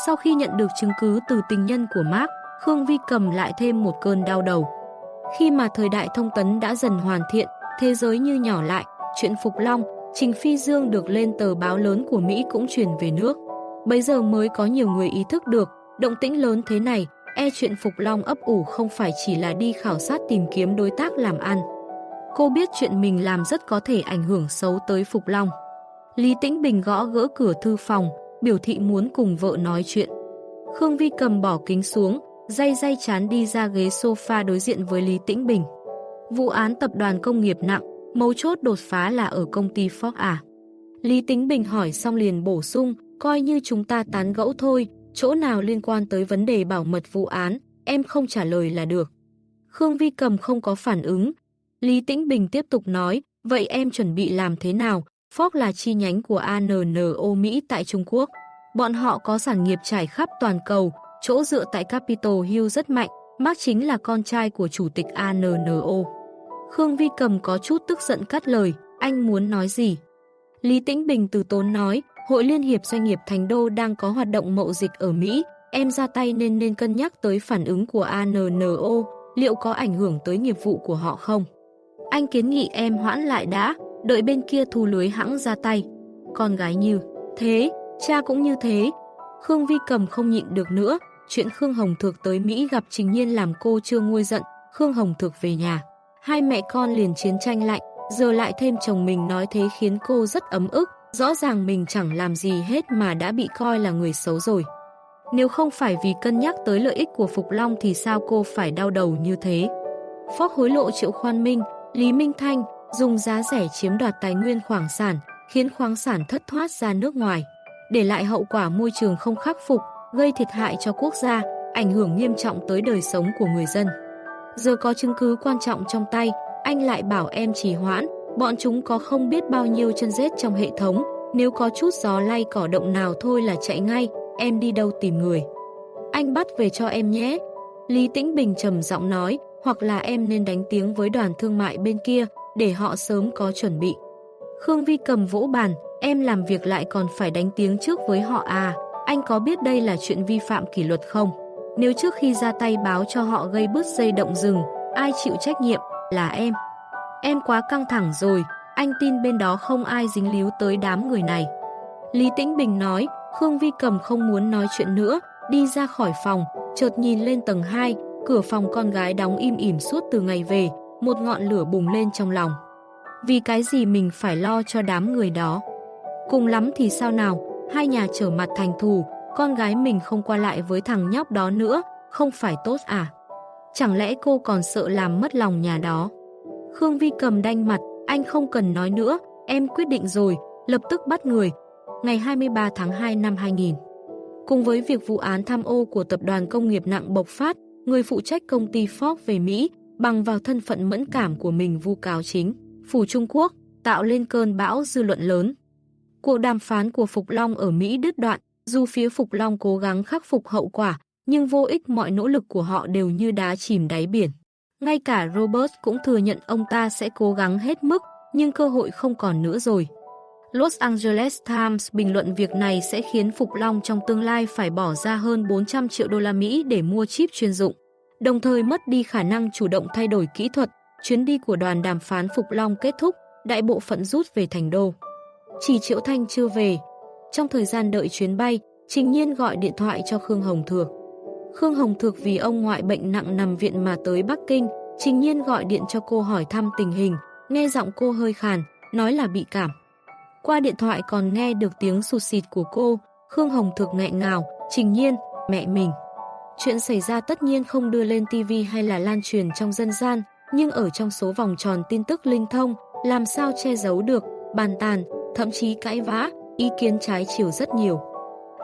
Sau khi nhận được chứng cứ từ tình nhân của Mark, Khương Vi cầm lại thêm một cơn đau đầu. Khi mà thời đại thông tấn đã dần hoàn thiện, thế giới như nhỏ lại, chuyện Phục Long, Trình Phi Dương được lên tờ báo lớn của Mỹ cũng truyền về nước. Bây giờ mới có nhiều người ý thức được, động tĩnh lớn thế này, e chuyện Phục Long ấp ủ không phải chỉ là đi khảo sát tìm kiếm đối tác làm ăn. Cô biết chuyện mình làm rất có thể ảnh hưởng xấu tới Phục Long. Lý Tĩnh Bình gõ gỡ cửa thư phòng, biểu thị muốn cùng vợ nói chuyện. Khương Vi cầm bỏ kính xuống, dây dây chán đi ra ghế sofa đối diện với Lý Tĩnh Bình. Vụ án tập đoàn công nghiệp nặng, mấu chốt đột phá là ở công ty Fox à? Lý Tĩnh Bình hỏi xong liền bổ sung, coi như chúng ta tán gẫu thôi, chỗ nào liên quan tới vấn đề bảo mật vụ án, em không trả lời là được. Khương Vi Cầm không có phản ứng. Lý Tĩnh Bình tiếp tục nói, vậy em chuẩn bị làm thế nào? Fox là chi nhánh của ANNO Mỹ tại Trung Quốc. Bọn họ có sản nghiệp trải khắp toàn cầu, chỗ dựa tại Capitol Hill rất mạnh, Mark chính là con trai của chủ tịch ANNO. Khương Vi Cầm có chút tức giận cắt lời, anh muốn nói gì? Lý Tĩnh Bình từ tốn nói, Hội Liên hiệp Doanh nghiệp Thành Đô đang có hoạt động mậu dịch ở Mỹ, em ra tay nên nên cân nhắc tới phản ứng của ANNO, liệu có ảnh hưởng tới nghiệp vụ của họ không? Anh kiến nghị em hoãn lại đã, đợi bên kia thu lưới hãng ra tay. Con gái như, thế, cha cũng như thế. Khương Vi Cầm không nhịn được nữa, chuyện Khương Hồng Thược tới Mỹ gặp Trình Nhiên làm cô chưa nguôi giận, Khương Hồng Thược về nhà. Hai mẹ con liền chiến tranh lạnh, giờ lại thêm chồng mình nói thế khiến cô rất ấm ức, rõ ràng mình chẳng làm gì hết mà đã bị coi là người xấu rồi. Nếu không phải vì cân nhắc tới lợi ích của Phục Long thì sao cô phải đau đầu như thế? Phóc hối lộ Triệu Khoan Minh, Lý Minh Thanh dùng giá rẻ chiếm đoạt tài nguyên khoáng sản, khiến khoáng sản thất thoát ra nước ngoài, để lại hậu quả môi trường không khắc phục, gây thiệt hại cho quốc gia, ảnh hưởng nghiêm trọng tới đời sống của người dân. Giờ có chứng cứ quan trọng trong tay, anh lại bảo em trì hoãn, bọn chúng có không biết bao nhiêu chân rết trong hệ thống, nếu có chút gió lay cỏ động nào thôi là chạy ngay, em đi đâu tìm người. Anh bắt về cho em nhé. Lý Tĩnh Bình trầm giọng nói, hoặc là em nên đánh tiếng với đoàn thương mại bên kia, để họ sớm có chuẩn bị. Khương Vi cầm vỗ bàn, em làm việc lại còn phải đánh tiếng trước với họ à, anh có biết đây là chuyện vi phạm kỷ luật không? Nếu trước khi ra tay báo cho họ gây bứt dây động rừng, ai chịu trách nhiệm là em. Em quá căng thẳng rồi, anh tin bên đó không ai dính líu tới đám người này. Lý Tĩnh Bình nói, Khương Vi Cầm không muốn nói chuyện nữa, đi ra khỏi phòng, chợt nhìn lên tầng 2, cửa phòng con gái đóng im ỉm suốt từ ngày về, một ngọn lửa bùng lên trong lòng. Vì cái gì mình phải lo cho đám người đó? Cùng lắm thì sao nào, hai nhà trở mặt thành thù, con gái mình không qua lại với thằng nhóc đó nữa, không phải tốt à? Chẳng lẽ cô còn sợ làm mất lòng nhà đó? Khương Vi cầm đanh mặt, anh không cần nói nữa, em quyết định rồi, lập tức bắt người. Ngày 23 tháng 2 năm 2000. Cùng với việc vụ án tham ô của tập đoàn công nghiệp nặng bộc phát, người phụ trách công ty Ford về Mỹ bằng vào thân phận mẫn cảm của mình vu cáo chính, phủ Trung Quốc, tạo lên cơn bão dư luận lớn. Cuộc đàm phán của Phục Long ở Mỹ đứt đoạn, dù phía Phục Long cố gắng khắc phục hậu quả, nhưng vô ích mọi nỗ lực của họ đều như đá chìm đáy biển. Ngay cả Robert cũng thừa nhận ông ta sẽ cố gắng hết mức, nhưng cơ hội không còn nữa rồi. Los Angeles Times bình luận việc này sẽ khiến Phục Long trong tương lai phải bỏ ra hơn 400 triệu đô la Mỹ để mua chip chuyên dụng, đồng thời mất đi khả năng chủ động thay đổi kỹ thuật. Chuyến đi của đoàn đàm phán Phục Long kết thúc, đại bộ phận rút về thành đô. Chỉ Triệu Thanh chưa về. trong thời gian đợi chuyến bay, Trình Nhiên gọi điện thoại cho Khương Hồng Thược. Khương Hồng Thược vì ông ngoại bệnh nặng nằm viện mà tới Bắc Kinh, Trình Nhiên gọi điện cho cô hỏi thăm tình hình, nghe giọng cô hơi khàn, nói là bị cảm. Qua điện thoại còn nghe được tiếng sụt xịt của cô, Khương Hồng Thược nghẹn ngào, Trình Nhiên, mẹ mình. Chuyện xảy ra tất nhiên không đưa lên TV hay là lan truyền trong dân gian, nhưng ở trong số vòng tròn tin tức linh thông, làm sao che giấu được, bàn tàn, thậm chí cãi vã, ý kiến trái chiều rất nhiều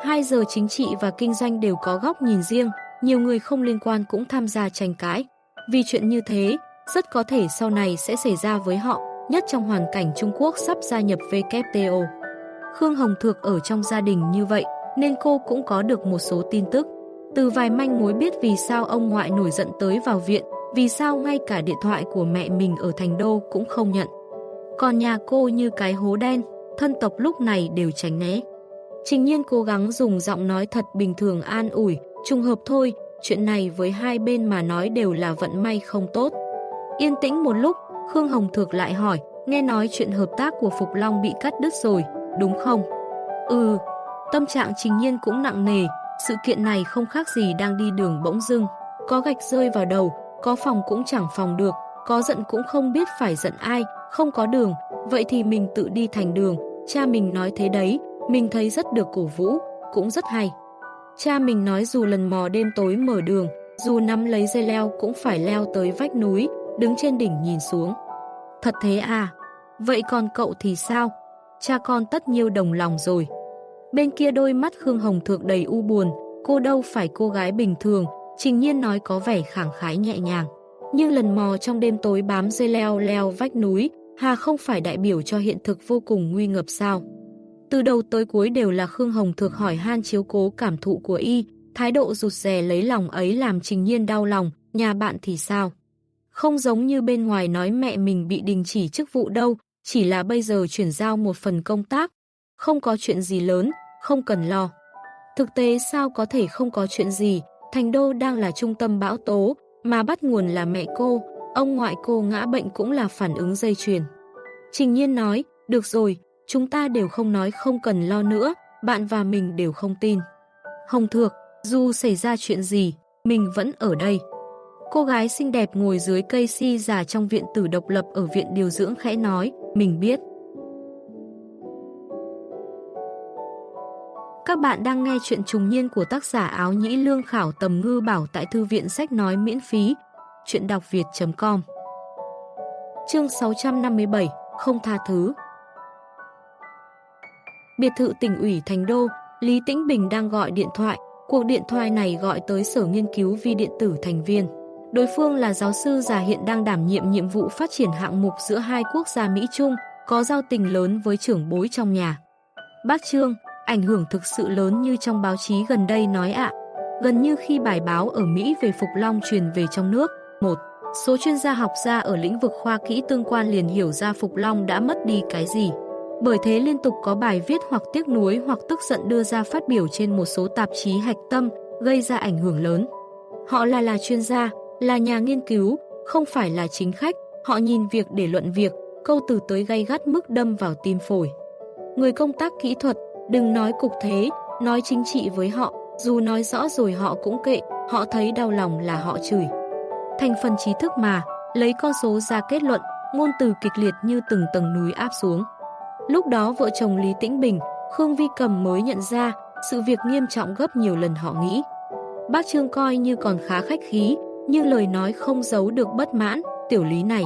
hai giờ chính trị và kinh doanh đều có góc nhìn riêng, nhiều người không liên quan cũng tham gia tranh cãi. Vì chuyện như thế, rất có thể sau này sẽ xảy ra với họ, nhất trong hoàn cảnh Trung Quốc sắp gia nhập WTO. Khương Hồng Thược ở trong gia đình như vậy, nên cô cũng có được một số tin tức. Từ vài manh mối biết vì sao ông ngoại nổi giận tới vào viện, vì sao ngay cả điện thoại của mẹ mình ở Thành Đô cũng không nhận. Còn nhà cô như cái hố đen, thân tộc lúc này đều tránh né. Trình nhiên cố gắng dùng giọng nói thật bình thường an ủi, trùng hợp thôi, chuyện này với hai bên mà nói đều là vận may không tốt. Yên tĩnh một lúc, Khương Hồng Thược lại hỏi, nghe nói chuyện hợp tác của Phục Long bị cắt đứt rồi, đúng không? Ừ, tâm trạng trình nhiên cũng nặng nề, sự kiện này không khác gì đang đi đường bỗng dưng. Có gạch rơi vào đầu, có phòng cũng chẳng phòng được, có giận cũng không biết phải giận ai, không có đường, vậy thì mình tự đi thành đường, cha mình nói thế đấy, mình thấy rất được cổ vũ, cũng rất hay. Cha mình nói dù lần mò đêm tối mở đường, dù nắm lấy dây leo cũng phải leo tới vách núi, đứng trên đỉnh nhìn xuống. Thật thế à? Vậy còn cậu thì sao? Cha con tất nhiêu đồng lòng rồi. Bên kia đôi mắt Khương Hồng Thượng đầy u buồn, cô đâu phải cô gái bình thường, trình nhiên nói có vẻ khẳng khái nhẹ nhàng. Nhưng lần mò trong đêm tối bám dây leo leo vách núi, Hà không phải đại biểu cho hiện thực vô cùng nguy ngập sao. Từ đầu tới cuối đều là Khương Hồng Thược hỏi han chiếu cố cảm thụ của y, thái độ rụt rè lấy lòng ấy làm trình nhiên đau lòng, nhà bạn thì sao? Không giống như bên ngoài nói mẹ mình bị đình chỉ chức vụ đâu, chỉ là bây giờ chuyển giao một phần công tác. Không có chuyện gì lớn, không cần lo. Thực tế sao có thể không có chuyện gì, Thành Đô đang là trung tâm bão tố, mà bắt nguồn là mẹ cô, ông ngoại cô ngã bệnh cũng là phản ứng dây chuyền. Trình Nhiên nói, được rồi, chúng ta đều không nói không cần lo nữa, bạn và mình đều không tin. Hồng Thược, dù xảy ra chuyện gì, mình vẫn ở đây. Cô gái xinh đẹp ngồi dưới cây si già trong viện tử độc lập ở viện điều dưỡng khẽ nói, mình biết. Các bạn đang nghe chuyện trùng niên của tác giả áo nhĩ lương khảo tầm ngư bảo tại thư viện sách nói miễn phí, chuyện đọc việt.com Chương 657, không tha thứ Biệt thự tỉnh ủy Thành Đô, Lý Tĩnh Bình đang gọi điện thoại, cuộc điện thoại này gọi tới Sở Nghiên cứu Vi điện tử thành viên. Đối phương là giáo sư già hiện đang đảm nhiệm nhiệm vụ phát triển hạng mục giữa hai quốc gia Mỹ-Trung, có giao tình lớn với trưởng bối trong nhà. Bác Trương, ảnh hưởng thực sự lớn như trong báo chí gần đây nói ạ. Gần như khi bài báo ở Mỹ về Phục Long truyền về trong nước, một số chuyên gia học gia ở lĩnh vực khoa kỹ tương quan liền hiểu ra Phục Long đã mất đi cái gì. Bởi thế liên tục có bài viết hoặc tiếc nuối hoặc tức giận đưa ra phát biểu trên một số tạp chí hạch tâm, gây ra ảnh hưởng lớn. Họ là là chuyên gia, là nhà nghiên cứu, không phải là chính khách, họ nhìn việc để luận việc, câu từ tới gay gắt mức đâm vào tim phổi. Người công tác kỹ thuật, đừng nói cục thế, nói chính trị với họ, dù nói rõ rồi họ cũng kệ, họ thấy đau lòng là họ chửi. Thành phần trí thức mà, lấy con số ra kết luận, ngôn từ kịch liệt như từng tầng núi áp xuống. Lúc đó vợ chồng Lý Tĩnh Bình, Khương Vi Cầm mới nhận ra sự việc nghiêm trọng gấp nhiều lần họ nghĩ. Bác Trương coi như còn khá khách khí, nhưng lời nói không giấu được bất mãn, tiểu lý này.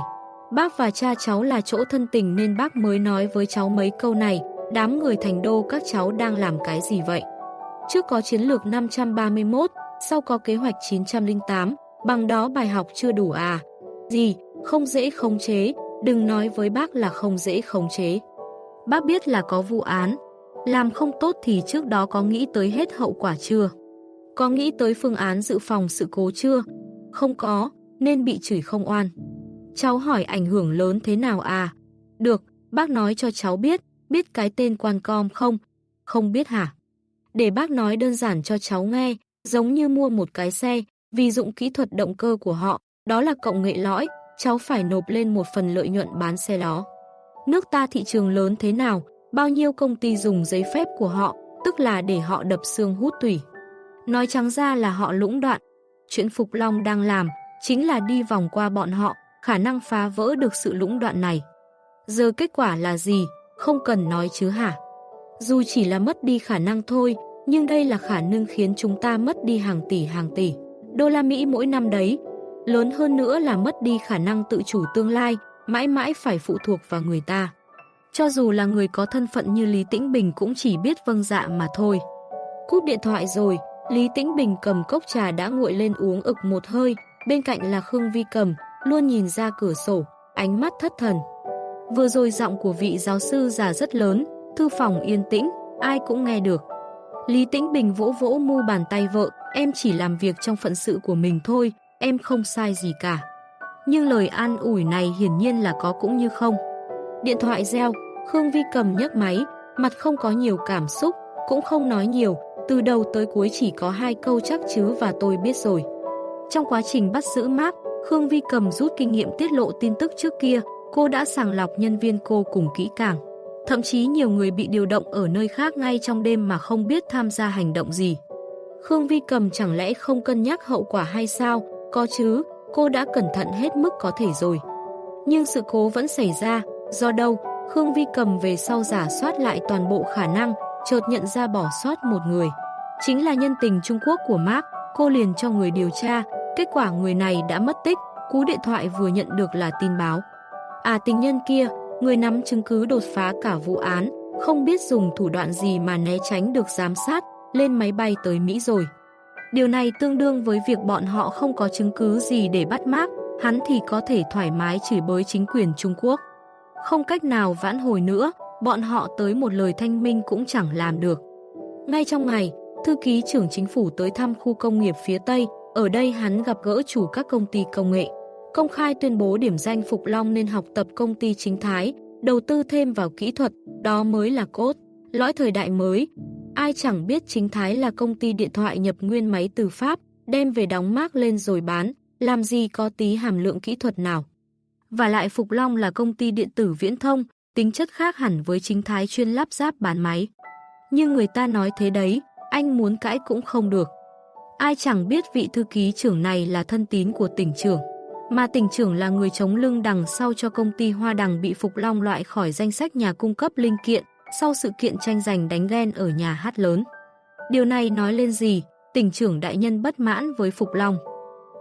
Bác và cha cháu là chỗ thân tình nên bác mới nói với cháu mấy câu này, đám người thành đô các cháu đang làm cái gì vậy? Trước có chiến lược 531, sau có kế hoạch 908, bằng đó bài học chưa đủ à? Gì, không dễ khống chế, đừng nói với bác là không dễ khống chế. Bác biết là có vụ án, làm không tốt thì trước đó có nghĩ tới hết hậu quả chưa? Có nghĩ tới phương án dự phòng sự cố chưa? Không có, nên bị chửi không oan. Cháu hỏi ảnh hưởng lớn thế nào à? Được, bác nói cho cháu biết, biết cái tên quan com không? Không biết hả? Để bác nói đơn giản cho cháu nghe, giống như mua một cái xe, vì dụng kỹ thuật động cơ của họ, đó là cộng nghệ lõi, cháu phải nộp lên một phần lợi nhuận bán xe đó. Nước ta thị trường lớn thế nào, bao nhiêu công ty dùng giấy phép của họ, tức là để họ đập xương hút tủy. Nói trắng ra là họ lũng đoạn. Chuyện Phục Long đang làm chính là đi vòng qua bọn họ, khả năng phá vỡ được sự lũng đoạn này. Giờ kết quả là gì, không cần nói chứ hả? Dù chỉ là mất đi khả năng thôi, nhưng đây là khả năng khiến chúng ta mất đi hàng tỷ hàng tỷ đô la Mỹ mỗi năm đấy. Lớn hơn nữa là mất đi khả năng tự chủ tương lai, mãi mãi phải phụ thuộc vào người ta. Cho dù là người có thân phận như Lý Tĩnh Bình cũng chỉ biết vâng dạ mà thôi. Cúp điện thoại rồi, Lý Tĩnh Bình cầm cốc trà đã nguội lên uống ực một hơi, bên cạnh là Khương Vi cầm, luôn nhìn ra cửa sổ, ánh mắt thất thần. Vừa rồi giọng của vị giáo sư già rất lớn, thư phòng yên tĩnh, ai cũng nghe được. Lý Tĩnh Bình vỗ vỗ mu bàn tay vợ, em chỉ làm việc trong phận sự của mình thôi, em không sai gì cả. Nhưng lời an ủi này hiển nhiên là có cũng như không. Điện thoại reo, Khương Vi cầm nhấc máy, mặt không có nhiều cảm xúc, cũng không nói nhiều, từ đầu tới cuối chỉ có hai câu chắc chứ và tôi biết rồi. Trong quá trình bắt giữ Mark, Khương Vi cầm rút kinh nghiệm tiết lộ tin tức trước kia, cô đã sàng lọc nhân viên cô cùng kỹ càng. Thậm chí nhiều người bị điều động ở nơi khác ngay trong đêm mà không biết tham gia hành động gì. Khương Vi cầm chẳng lẽ không cân nhắc hậu quả hay sao? Có chứ, cô đã cẩn thận hết mức có thể rồi. Nhưng sự cố vẫn xảy ra, do đâu? Khương Vi cầm về sau giả soát lại toàn bộ khả năng, chợt nhận ra bỏ sót một người. Chính là nhân tình Trung Quốc của Mark, cô liền cho người điều tra, kết quả người này đã mất tích, cú điện thoại vừa nhận được là tin báo. À tình nhân kia, người nắm chứng cứ đột phá cả vụ án, không biết dùng thủ đoạn gì mà né tránh được giám sát, lên máy bay tới Mỹ rồi. Điều này tương đương với việc bọn họ không có chứng cứ gì để bắt Mark, hắn thì có thể thoải mái chửi bới chính quyền Trung Quốc. Không cách nào vãn hồi nữa, bọn họ tới một lời thanh minh cũng chẳng làm được. Ngay trong ngày, thư ký trưởng chính phủ tới thăm khu công nghiệp phía Tây, ở đây hắn gặp gỡ chủ các công ty công nghệ. Công khai tuyên bố điểm danh Phục Long nên học tập công ty chính thái, đầu tư thêm vào kỹ thuật, đó mới là cốt. Lõi thời đại mới, ai chẳng biết chính thái là công ty điện thoại nhập nguyên máy từ Pháp, đem về đóng mác lên rồi bán, làm gì có tí hàm lượng kỹ thuật nào. Và lại Phục Long là công ty điện tử viễn thông, tính chất khác hẳn với chính thái chuyên lắp ráp bán máy. Nhưng người ta nói thế đấy, anh muốn cãi cũng không được. Ai chẳng biết vị thư ký trưởng này là thân tín của tỉnh trưởng, mà tỉnh trưởng là người chống lưng đằng sau cho công ty Hoa Đằng bị Phục Long loại khỏi danh sách nhà cung cấp linh kiện sau sự kiện tranh giành đánh ghen ở nhà hát lớn. Điều này nói lên gì? Tỉnh trưởng đại nhân bất mãn với Phục Long.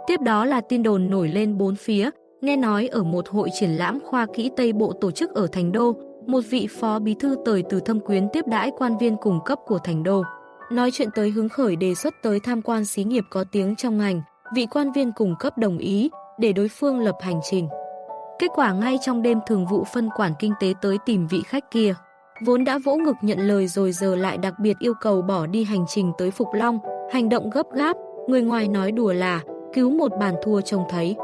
Tiếp đó là tin đồn nổi lên bốn phía, nghe nói ở một hội triển lãm khoa kỹ Tây Bộ tổ chức ở Thành Đô, một vị phó bí thư tời từ thâm quyến tiếp đãi quan viên cùng cấp của Thành Đô. Nói chuyện tới hứng khởi đề xuất tới tham quan xí nghiệp có tiếng trong ngành, vị quan viên cùng cấp đồng ý để đối phương lập hành trình. Kết quả ngay trong đêm thường vụ phân quản kinh tế tới tìm vị khách kia. Vốn đã vỗ ngực nhận lời rồi giờ lại đặc biệt yêu cầu bỏ đi hành trình tới Phục Long, hành động gấp gáp, người ngoài nói đùa là cứu một bàn thua trông thấy.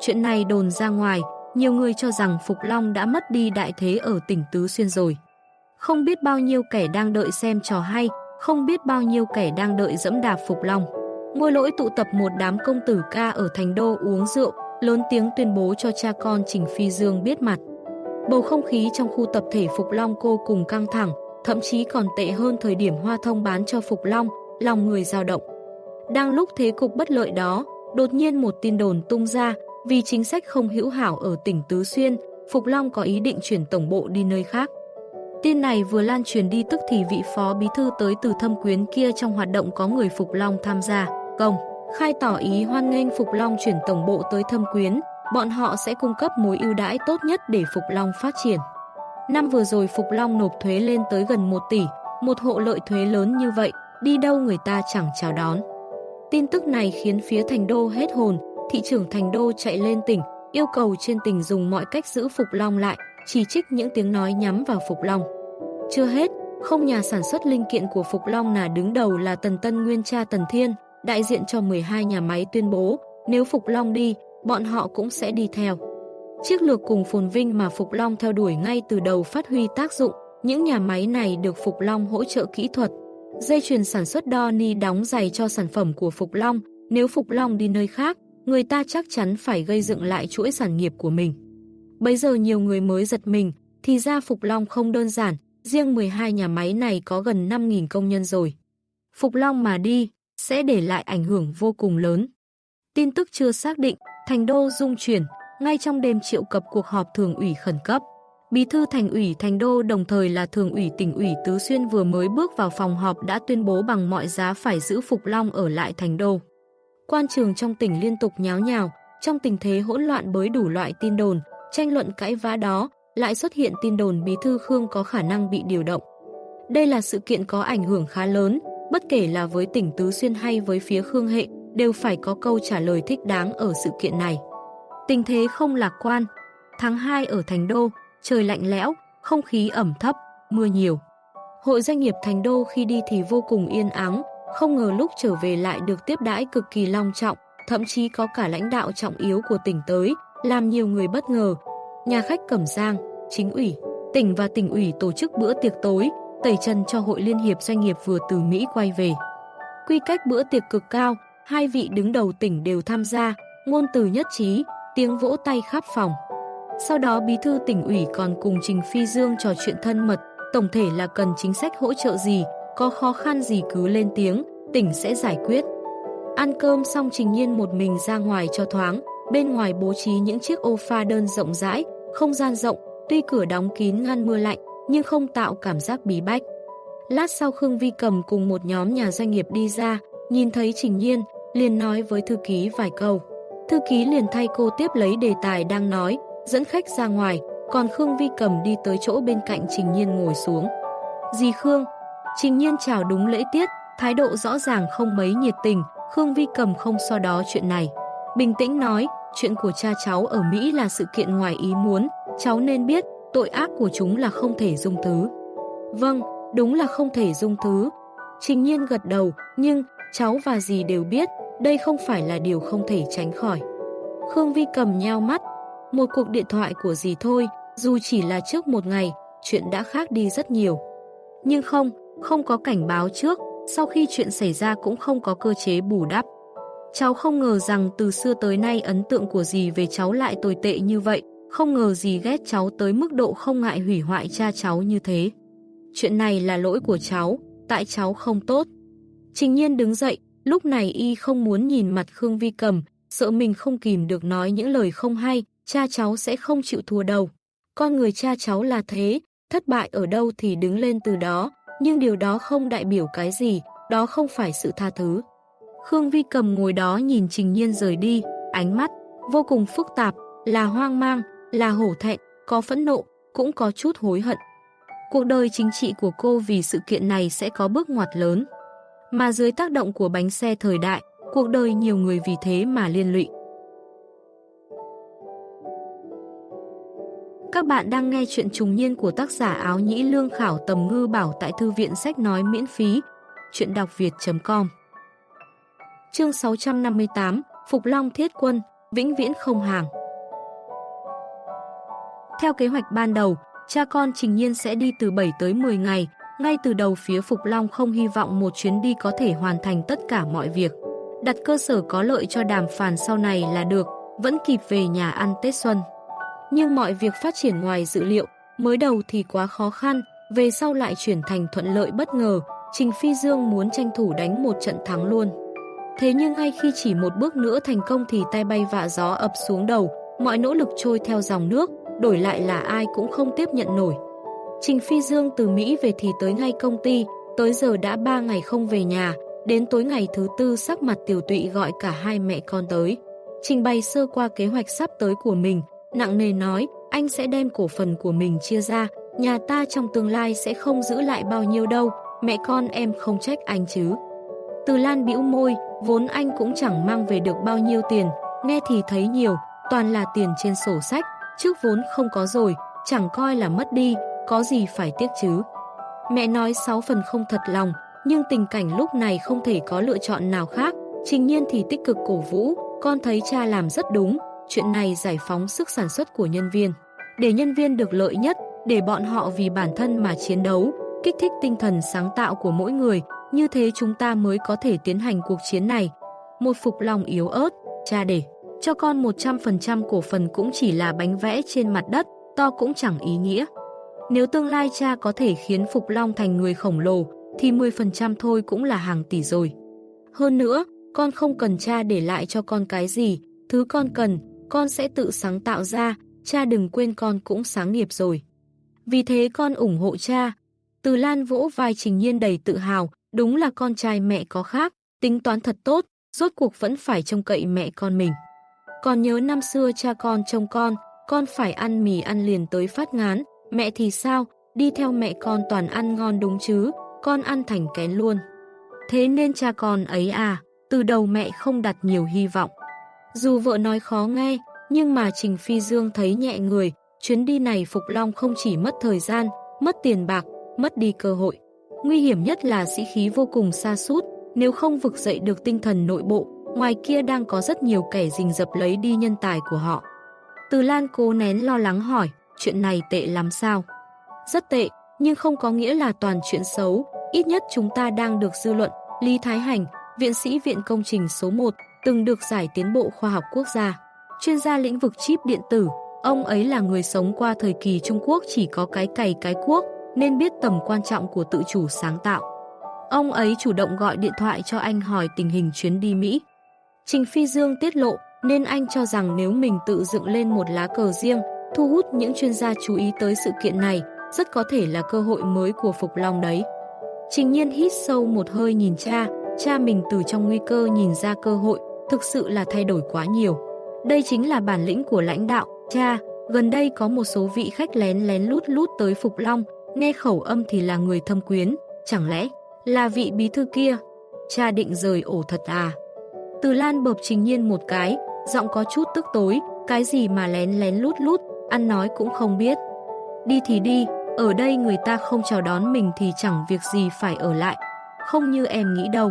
Chuyện này đồn ra ngoài, nhiều người cho rằng Phục Long đã mất đi đại thế ở tỉnh Tứ Xuyên rồi. Không biết bao nhiêu kẻ đang đợi xem trò hay, không biết bao nhiêu kẻ đang đợi dẫm đạp Phục Long. Ngôi lỗi tụ tập một đám công tử ca ở thành đô uống rượu, lớn tiếng tuyên bố cho cha con Trình Phi Dương biết mặt. Bầu không khí trong khu tập thể Phục Long cô cùng căng thẳng, thậm chí còn tệ hơn thời điểm Hoa Thông bán cho Phục Long, lòng người dao động. Đang lúc thế cục bất lợi đó, đột nhiên một tin đồn tung ra, vì chính sách không hữu hảo ở tỉnh Tứ Xuyên, Phục Long có ý định chuyển tổng bộ đi nơi khác. Tin này vừa lan truyền đi tức thì vị phó bí thư tới từ thâm quyến kia trong hoạt động có người Phục Long tham gia, công, khai tỏ ý hoan nghênh Phục Long chuyển tổng bộ tới thâm quyến, bọn họ sẽ cung cấp mối ưu đãi tốt nhất để Phục Long phát triển. Năm vừa rồi Phục Long nộp thuế lên tới gần 1 tỷ, một hộ lợi thuế lớn như vậy, đi đâu người ta chẳng chào đón. Tin tức này khiến phía thành đô hết hồn, thị trưởng thành đô chạy lên tỉnh, yêu cầu trên tỉnh dùng mọi cách giữ Phục Long lại, chỉ trích những tiếng nói nhắm vào Phục Long. Chưa hết, không nhà sản xuất linh kiện của Phục Long là đứng đầu là Tần Tân Nguyên cha Tần Thiên, đại diện cho 12 nhà máy tuyên bố, nếu Phục Long đi, bọn họ cũng sẽ đi theo. Chiếc lược cùng phồn vinh mà Phục Long theo đuổi ngay từ đầu phát huy tác dụng, những nhà máy này được Phục Long hỗ trợ kỹ thuật. Dây chuyền sản xuất đo ni đóng giày cho sản phẩm của Phục Long, nếu Phục Long đi nơi khác, người ta chắc chắn phải gây dựng lại chuỗi sản nghiệp của mình. Bây giờ nhiều người mới giật mình, thì ra Phục Long không đơn giản, riêng 12 nhà máy này có gần 5.000 công nhân rồi. Phục Long mà đi, sẽ để lại ảnh hưởng vô cùng lớn. Tin tức chưa xác định, thành đô dung chuyển, ngay trong đêm triệu cập cuộc họp thường ủy khẩn cấp. Bí thư thành ủy Thành Đô đồng thời là thường ủy tỉnh ủy Tứ Xuyên vừa mới bước vào phòng họp đã tuyên bố bằng mọi giá phải giữ Phục Long ở lại Thành Đô. Quan trường trong tỉnh liên tục nháo nhào, trong tình thế hỗn loạn bới đủ loại tin đồn, tranh luận cãi vã đó, lại xuất hiện tin đồn bí thư Khương có khả năng bị điều động. Đây là sự kiện có ảnh hưởng khá lớn, bất kể là với tỉnh Tứ Xuyên hay với phía Khương Hệ, đều phải có câu trả lời thích đáng ở sự kiện này. Tình thế không lạc quan. Tháng 2 ở Thành Đô, trời lạnh lẽo, không khí ẩm thấp, mưa nhiều. Hội doanh nghiệp Thành Đô khi đi thì vô cùng yên ắng, không ngờ lúc trở về lại được tiếp đãi cực kỳ long trọng, thậm chí có cả lãnh đạo trọng yếu của tỉnh tới, làm nhiều người bất ngờ. Nhà khách Cẩm Giang, chính ủy, tỉnh và tỉnh ủy tổ chức bữa tiệc tối, tẩy chân cho Hội Liên hiệp Doanh nghiệp vừa từ Mỹ quay về. Quy cách bữa tiệc cực cao, hai vị đứng đầu tỉnh đều tham gia, ngôn từ nhất trí, tiếng vỗ tay khắp phòng. Sau đó bí thư tỉnh ủy còn cùng Trình Phi Dương trò chuyện thân mật, tổng thể là cần chính sách hỗ trợ gì, có khó khăn gì cứ lên tiếng, tỉnh sẽ giải quyết. Ăn cơm xong Trình Nhiên một mình ra ngoài cho thoáng, bên ngoài bố trí những chiếc ô pha đơn rộng rãi, không gian rộng, tuy cửa đóng kín ngăn mưa lạnh, nhưng không tạo cảm giác bí bách. Lát sau Khương Vi cầm cùng một nhóm nhà doanh nghiệp đi ra, nhìn thấy Trình Nhiên, liền nói với thư ký vài câu. Thư ký liền thay cô tiếp lấy đề tài đang nói, dẫn khách ra ngoài, còn Khương Vi cầm đi tới chỗ bên cạnh Trình Nhiên ngồi xuống. Dì Khương, Trình Nhiên chào đúng lễ tiết, thái độ rõ ràng không mấy nhiệt tình, Khương Vi cầm không so đó chuyện này. Bình tĩnh nói, chuyện của cha cháu ở Mỹ là sự kiện ngoài ý muốn, cháu nên biết, tội ác của chúng là không thể dung thứ. Vâng, đúng là không thể dung thứ. Trình Nhiên gật đầu, nhưng cháu và dì đều biết, đây không phải là điều không thể tránh khỏi. Khương Vi cầm nheo mắt, một cuộc điện thoại của dì thôi, dù chỉ là trước một ngày, chuyện đã khác đi rất nhiều. Nhưng không, không có cảnh báo trước, sau khi chuyện xảy ra cũng không có cơ chế bù đắp. Cháu không ngờ rằng từ xưa tới nay ấn tượng của dì về cháu lại tồi tệ như vậy, không ngờ dì ghét cháu tới mức độ không ngại hủy hoại cha cháu như thế. Chuyện này là lỗi của cháu, tại cháu không tốt. Trình nhiên đứng dậy, lúc này y không muốn nhìn mặt Khương Vi cầm, sợ mình không kìm được nói những lời không hay, cha cháu sẽ không chịu thua đâu. Con người cha cháu là thế, thất bại ở đâu thì đứng lên từ đó, nhưng điều đó không đại biểu cái gì, đó không phải sự tha thứ. Khương Vi cầm ngồi đó nhìn Trình Nhiên rời đi, ánh mắt vô cùng phức tạp, là hoang mang, là hổ thẹn, có phẫn nộ, cũng có chút hối hận. Cuộc đời chính trị của cô vì sự kiện này sẽ có bước ngoặt lớn. Mà dưới tác động của bánh xe thời đại, cuộc đời nhiều người vì thế mà liên lụy. Các bạn đang nghe chuyện trùng niên của tác giả áo nhĩ lương khảo tầm ngư bảo tại thư viện sách nói miễn phí. Chuyện đọc việt.com Chương 658 Phục Long Thiết Quân Vĩnh viễn không hàng Theo kế hoạch ban đầu, cha con Trình Nhiên sẽ đi từ 7 tới 10 ngày. Ngay từ đầu phía Phục Long không hy vọng một chuyến đi có thể hoàn thành tất cả mọi việc. Đặt cơ sở có lợi cho đàm phán sau này là được, vẫn kịp về nhà ăn Tết Xuân. Nhưng mọi việc phát triển ngoài dự liệu, mới đầu thì quá khó khăn, về sau lại chuyển thành thuận lợi bất ngờ, Trình Phi Dương muốn tranh thủ đánh một trận thắng luôn. Thế nhưng ngay khi chỉ một bước nữa thành công thì tay bay vạ gió ập xuống đầu, mọi nỗ lực trôi theo dòng nước, đổi lại là ai cũng không tiếp nhận nổi. Trình Phi Dương từ Mỹ về thì tới ngay công ty, tới giờ đã 3 ngày không về nhà, đến tối ngày thứ tư sắc mặt tiểu tụy gọi cả hai mẹ con tới. Trình bày sơ qua kế hoạch sắp tới của mình, nặng nề nói, anh sẽ đem cổ phần của mình chia ra, nhà ta trong tương lai sẽ không giữ lại bao nhiêu đâu, mẹ con em không trách anh chứ. Từ Lan bĩu môi, vốn anh cũng chẳng mang về được bao nhiêu tiền, nghe thì thấy nhiều, toàn là tiền trên sổ sách, trước vốn không có rồi, chẳng coi là mất đi, có gì phải tiếc chứ. Mẹ nói sáu phần không thật lòng, nhưng tình cảnh lúc này không thể có lựa chọn nào khác, trình nhiên thì tích cực cổ vũ, con thấy cha làm rất đúng, chuyện này giải phóng sức sản xuất của nhân viên. Để nhân viên được lợi nhất, để bọn họ vì bản thân mà chiến đấu, kích thích tinh thần sáng tạo của mỗi người, như thế chúng ta mới có thể tiến hành cuộc chiến này. Một phục lòng yếu ớt, cha để cho con 100% cổ phần cũng chỉ là bánh vẽ trên mặt đất, to cũng chẳng ý nghĩa. Nếu tương lai cha có thể khiến Phục Long thành người khổng lồ, thì 10% thôi cũng là hàng tỷ rồi. Hơn nữa, con không cần cha để lại cho con cái gì, thứ con cần, con sẽ tự sáng tạo ra, cha đừng quên con cũng sáng nghiệp rồi. Vì thế con ủng hộ cha. Từ Lan vỗ vai Trình Nhiên đầy tự hào, đúng là con trai mẹ có khác, tính toán thật tốt, rốt cuộc vẫn phải trông cậy mẹ con mình. Còn nhớ năm xưa cha con trông con, con phải ăn mì ăn liền tới phát ngán, mẹ thì sao, đi theo mẹ con toàn ăn ngon đúng chứ, con ăn thành kén luôn. Thế nên cha con ấy à, từ đầu mẹ không đặt nhiều hy vọng. Dù vợ nói khó nghe, nhưng mà Trình Phi Dương thấy nhẹ người, chuyến đi này Phục Long không chỉ mất thời gian, mất tiền bạc, mất đi cơ hội. Nguy hiểm nhất là sĩ khí vô cùng xa sút nếu không vực dậy được tinh thần nội bộ, ngoài kia đang có rất nhiều kẻ rình dập lấy đi nhân tài của họ. Từ Lan cố nén lo lắng hỏi, chuyện này tệ lắm sao? Rất tệ, nhưng không có nghĩa là toàn chuyện xấu, ít nhất chúng ta đang được dư luận, Lý Thái Hành, viện sĩ viện công trình số 1, từng được giải tiến bộ khoa học quốc gia. Chuyên gia lĩnh vực chip điện tử, ông ấy là người sống qua thời kỳ Trung Quốc chỉ có cái cày cái quốc, nên biết tầm quan trọng của tự chủ sáng tạo. Ông ấy chủ động gọi điện thoại cho anh hỏi tình hình chuyến đi Mỹ. Trình Phi Dương tiết lộ nên anh cho rằng nếu mình tự dựng lên một lá cờ riêng, thu hút những chuyên gia chú ý tới sự kiện này, rất có thể là cơ hội mới của Phục Long đấy. Trình nhiên hít sâu một hơi nhìn cha, cha mình từ trong nguy cơ nhìn ra cơ hội, thực sự là thay đổi quá nhiều. Đây chính là bản lĩnh của lãnh đạo, cha, gần đây có một số vị khách lén lén lút lút tới Phục Long, nghe khẩu âm thì là người thâm quyến, chẳng lẽ là vị bí thư kia? Cha định rời ổ thật à? Từ Lan bợp Trình Nhiên một cái, giọng có chút tức tối, cái gì mà lén lén lút lút, ăn nói cũng không biết. Đi thì đi, ở đây người ta không chào đón mình thì chẳng việc gì phải ở lại, không như em nghĩ đâu.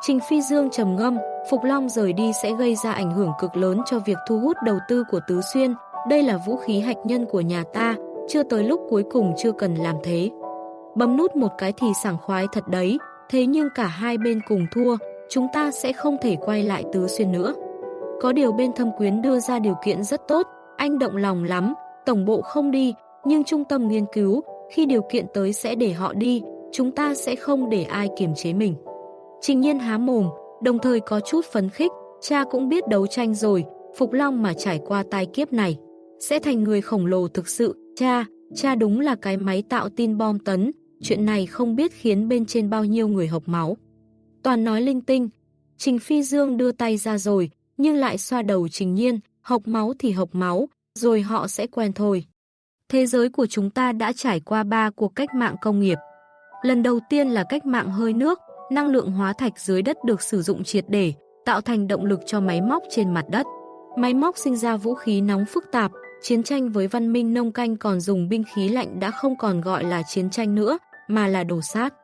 Trình Phi Dương trầm ngâm, Phục Long rời đi sẽ gây ra ảnh hưởng cực lớn cho việc thu hút đầu tư của Tứ Xuyên, đây là vũ khí hạch nhân của nhà ta, chưa tới lúc cuối cùng chưa cần làm thế. Bấm nút một cái thì sảng khoái thật đấy, thế nhưng cả hai bên cùng thua, chúng ta sẽ không thể quay lại Tứ Xuyên nữa. Có điều bên thâm quyến đưa ra điều kiện rất tốt, anh động lòng lắm, tổng bộ không đi, nhưng trung tâm nghiên cứu, khi điều kiện tới sẽ để họ đi, chúng ta sẽ không để ai kiềm chế mình. Trình nhiên há mồm, đồng thời có chút phấn khích, cha cũng biết đấu tranh rồi, Phục Long mà trải qua tai kiếp này, sẽ thành người khổng lồ thực sự, cha, cha đúng là cái máy tạo tin bom tấn, chuyện này không biết khiến bên trên bao nhiêu người hộc máu. Toàn nói linh tinh, Trình Phi Dương đưa tay ra rồi, nhưng lại xoa đầu Trình Nhiên, hộc máu thì hộc máu, rồi họ sẽ quen thôi. Thế giới của chúng ta đã trải qua ba cuộc cách mạng công nghiệp. Lần đầu tiên là cách mạng hơi nước, năng lượng hóa thạch dưới đất được sử dụng triệt để, tạo thành động lực cho máy móc trên mặt đất. Máy móc sinh ra vũ khí nóng phức tạp, chiến tranh với văn minh nông canh còn dùng binh khí lạnh đã không còn gọi là chiến tranh nữa, mà là đồ sát.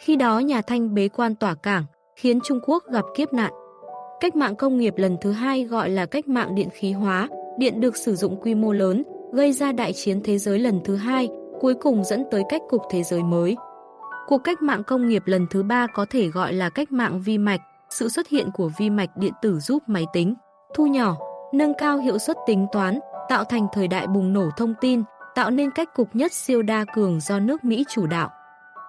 Khi đó nhà Thanh bế quan tỏa cảng, khiến Trung Quốc gặp kiếp nạn. Cách mạng công nghiệp lần thứ hai gọi là cách mạng điện khí hóa, điện được sử dụng quy mô lớn, gây ra đại chiến thế giới lần thứ hai, cuối cùng dẫn tới cách cục thế giới mới. Cuộc cách mạng công nghiệp lần thứ ba có thể gọi là cách mạng vi mạch, sự xuất hiện của vi mạch điện tử giúp máy tính, thu nhỏ, nâng cao hiệu suất tính toán, tạo thành thời đại bùng nổ thông tin, tạo nên cách cục nhất siêu đa cường do nước Mỹ chủ đạo.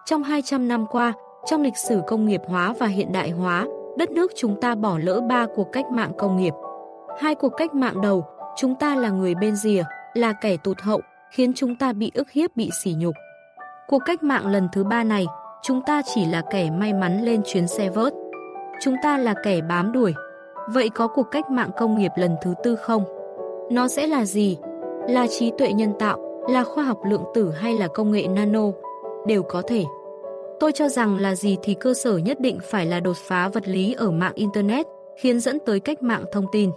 Trong 200 năm qua, trong lịch sử công nghiệp hóa và hiện đại hóa, đất nước chúng ta bỏ lỡ ba cuộc cách mạng công nghiệp. Hai cuộc cách mạng đầu, chúng ta là người bên rìa, là kẻ tụt hậu, khiến chúng ta bị ức hiếp bị sỉ nhục. Cuộc cách mạng lần thứ ba này, chúng ta chỉ là kẻ may mắn lên chuyến xe vớt. Chúng ta là kẻ bám đuổi. Vậy có cuộc cách mạng công nghiệp lần thứ tư không? Nó sẽ là gì? Là trí tuệ nhân tạo, là khoa học lượng tử hay là công nghệ nano? Đều có thể. Tôi cho rằng là gì thì cơ sở nhất định phải là đột phá vật lý ở mạng Internet, khiến dẫn tới cách mạng thông tin.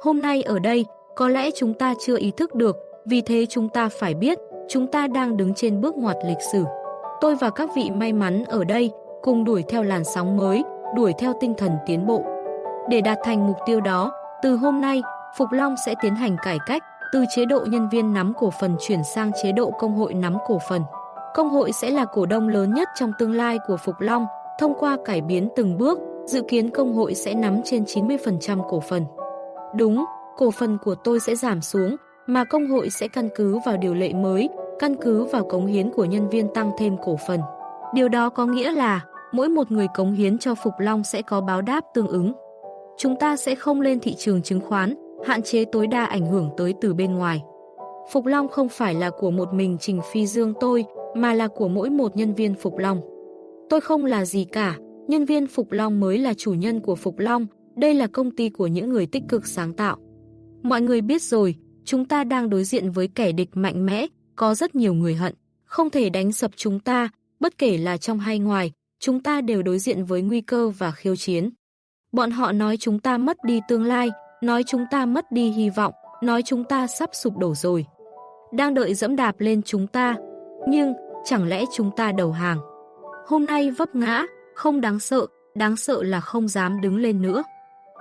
Hôm nay ở đây, có lẽ chúng ta chưa ý thức được, vì thế chúng ta phải biết, chúng ta đang đứng trên bước ngoặt lịch sử. Tôi và các vị may mắn ở đây cùng đuổi theo làn sóng mới, đuổi theo tinh thần tiến bộ. Để đạt thành mục tiêu đó, từ hôm nay, Phục Long sẽ tiến hành cải cách, từ chế độ nhân viên nắm cổ phần chuyển sang chế độ công hội nắm cổ phần. Công hội sẽ là cổ đông lớn nhất trong tương lai của Phục Long, thông qua cải biến từng bước, dự kiến công hội sẽ nắm trên 90% cổ phần. Đúng, cổ phần của tôi sẽ giảm xuống, mà công hội sẽ căn cứ vào điều lệ mới, căn cứ vào cống hiến của nhân viên tăng thêm cổ phần. Điều đó có nghĩa là mỗi một người cống hiến cho Phục Long sẽ có báo đáp tương ứng. Chúng ta sẽ không lên thị trường chứng khoán, hạn chế tối đa ảnh hưởng tới từ bên ngoài. Phục Long không phải là của một mình Trình Phi Dương tôi, mà là của mỗi một nhân viên Phục Long. Tôi không là gì cả, nhân viên Phục Long mới là chủ nhân của Phục Long, đây là công ty của những người tích cực sáng tạo. Mọi người biết rồi, chúng ta đang đối diện với kẻ địch mạnh mẽ, có rất nhiều người hận, không thể đánh sập chúng ta, bất kể là trong hay ngoài, chúng ta đều đối diện với nguy cơ và khiêu chiến. Bọn họ nói chúng ta mất đi tương lai, nói chúng ta mất đi hy vọng, nói chúng ta sắp sụp đổ rồi. Đang đợi dẫm đạp lên chúng ta, nhưng chẳng lẽ chúng ta đầu hàng. Hôm nay vấp ngã, không đáng sợ, đáng sợ là không dám đứng lên nữa.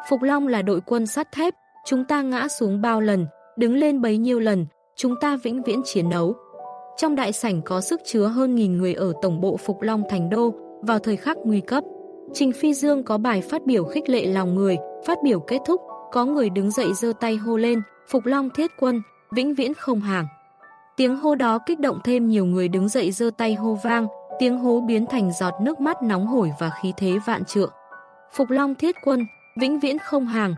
Phục Long là đội quân sắt thép, chúng ta ngã xuống bao lần, đứng lên bấy nhiêu lần, chúng ta vĩnh viễn chiến đấu. Trong đại sảnh có sức chứa hơn nghìn người ở tổng bộ Phục Long Thành Đô vào thời khắc nguy cấp. Trình Phi Dương có bài phát biểu khích lệ lòng người, phát biểu kết thúc, có người đứng dậy giơ tay hô lên, Phục Long thiết quân, vĩnh viễn không hàng. Tiếng hô đó kích động thêm nhiều người đứng dậy giơ tay hô vang, tiếng hô biến thành giọt nước mắt nóng hổi và khí thế vạn trượng. Phục Long thiết quân, vĩnh viễn không hàng.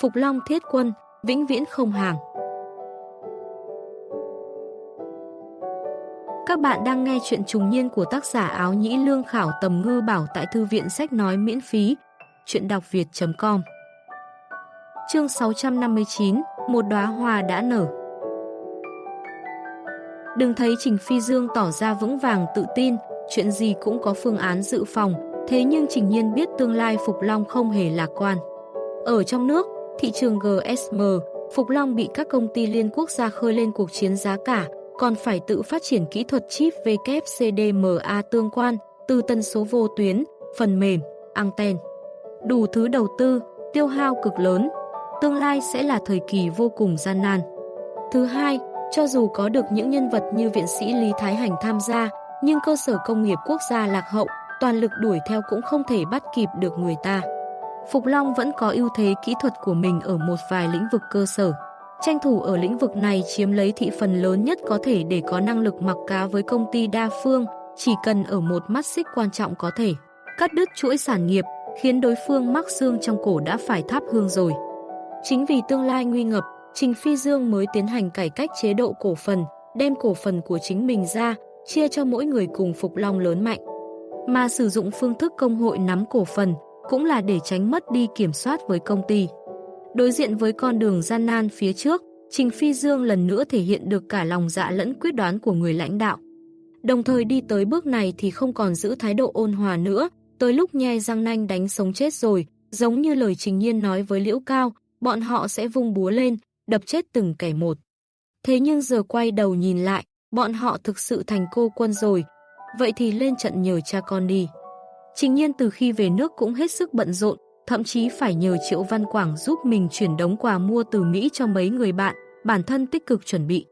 Phục Long thiết quân, vĩnh viễn không hàng. Các bạn đang nghe chuyện trùng niên của tác giả áo nhĩ lương khảo tầm ngư bảo tại thư viện sách nói miễn phí. Chuyện đọc việt.com Chương 659 Một đóa hoa đã nở Đừng thấy Trình Phi Dương tỏ ra vững vàng tự tin, chuyện gì cũng có phương án dự phòng, thế nhưng Trình Nhiên biết tương lai Phục Long không hề lạc quan. Ở trong nước, thị trường GSM, Phục Long bị các công ty liên quốc gia khơi lên cuộc chiến giá cả, còn phải tự phát triển kỹ thuật chip WCDMA tương quan, từ tần số vô tuyến, phần mềm, anten. Đủ thứ đầu tư, tiêu hao cực lớn, tương lai sẽ là thời kỳ vô cùng gian nan. Thứ hai, cho dù có được những nhân vật như viện sĩ Lý Thái Hành tham gia, nhưng cơ sở công nghiệp quốc gia lạc hậu, toàn lực đuổi theo cũng không thể bắt kịp được người ta. Phục Long vẫn có ưu thế kỹ thuật của mình ở một vài lĩnh vực cơ sở. Tranh thủ ở lĩnh vực này chiếm lấy thị phần lớn nhất có thể để có năng lực mặc cá với công ty đa phương, chỉ cần ở một mắt xích quan trọng có thể. Cắt đứt chuỗi sản nghiệp, khiến đối phương mắc xương trong cổ đã phải thắp hương rồi. Chính vì tương lai nguy ngập, Trình Phi Dương mới tiến hành cải cách chế độ cổ phần, đem cổ phần của chính mình ra, chia cho mỗi người cùng Phục Long lớn mạnh. Mà sử dụng phương thức công hội nắm cổ phần, cũng là để tránh mất đi kiểm soát với công ty. Đối diện với con đường gian nan phía trước, Trình Phi Dương lần nữa thể hiện được cả lòng dạ lẫn quyết đoán của người lãnh đạo. Đồng thời đi tới bước này thì không còn giữ thái độ ôn hòa nữa, tới lúc nhe răng nanh đánh sống chết rồi, giống như lời Trình Nhiên nói với Liễu Cao, bọn họ sẽ vung búa lên, đập chết từng kẻ một. Thế nhưng giờ quay đầu nhìn lại, bọn họ thực sự thành cô quân rồi, vậy thì lên trận nhờ cha con đi. Trình nhiên từ khi về nước cũng hết sức bận rộn, thậm chí phải nhờ Triệu Văn Quảng giúp mình chuyển đống quà mua từ Mỹ cho mấy người bạn, bản thân tích cực chuẩn bị.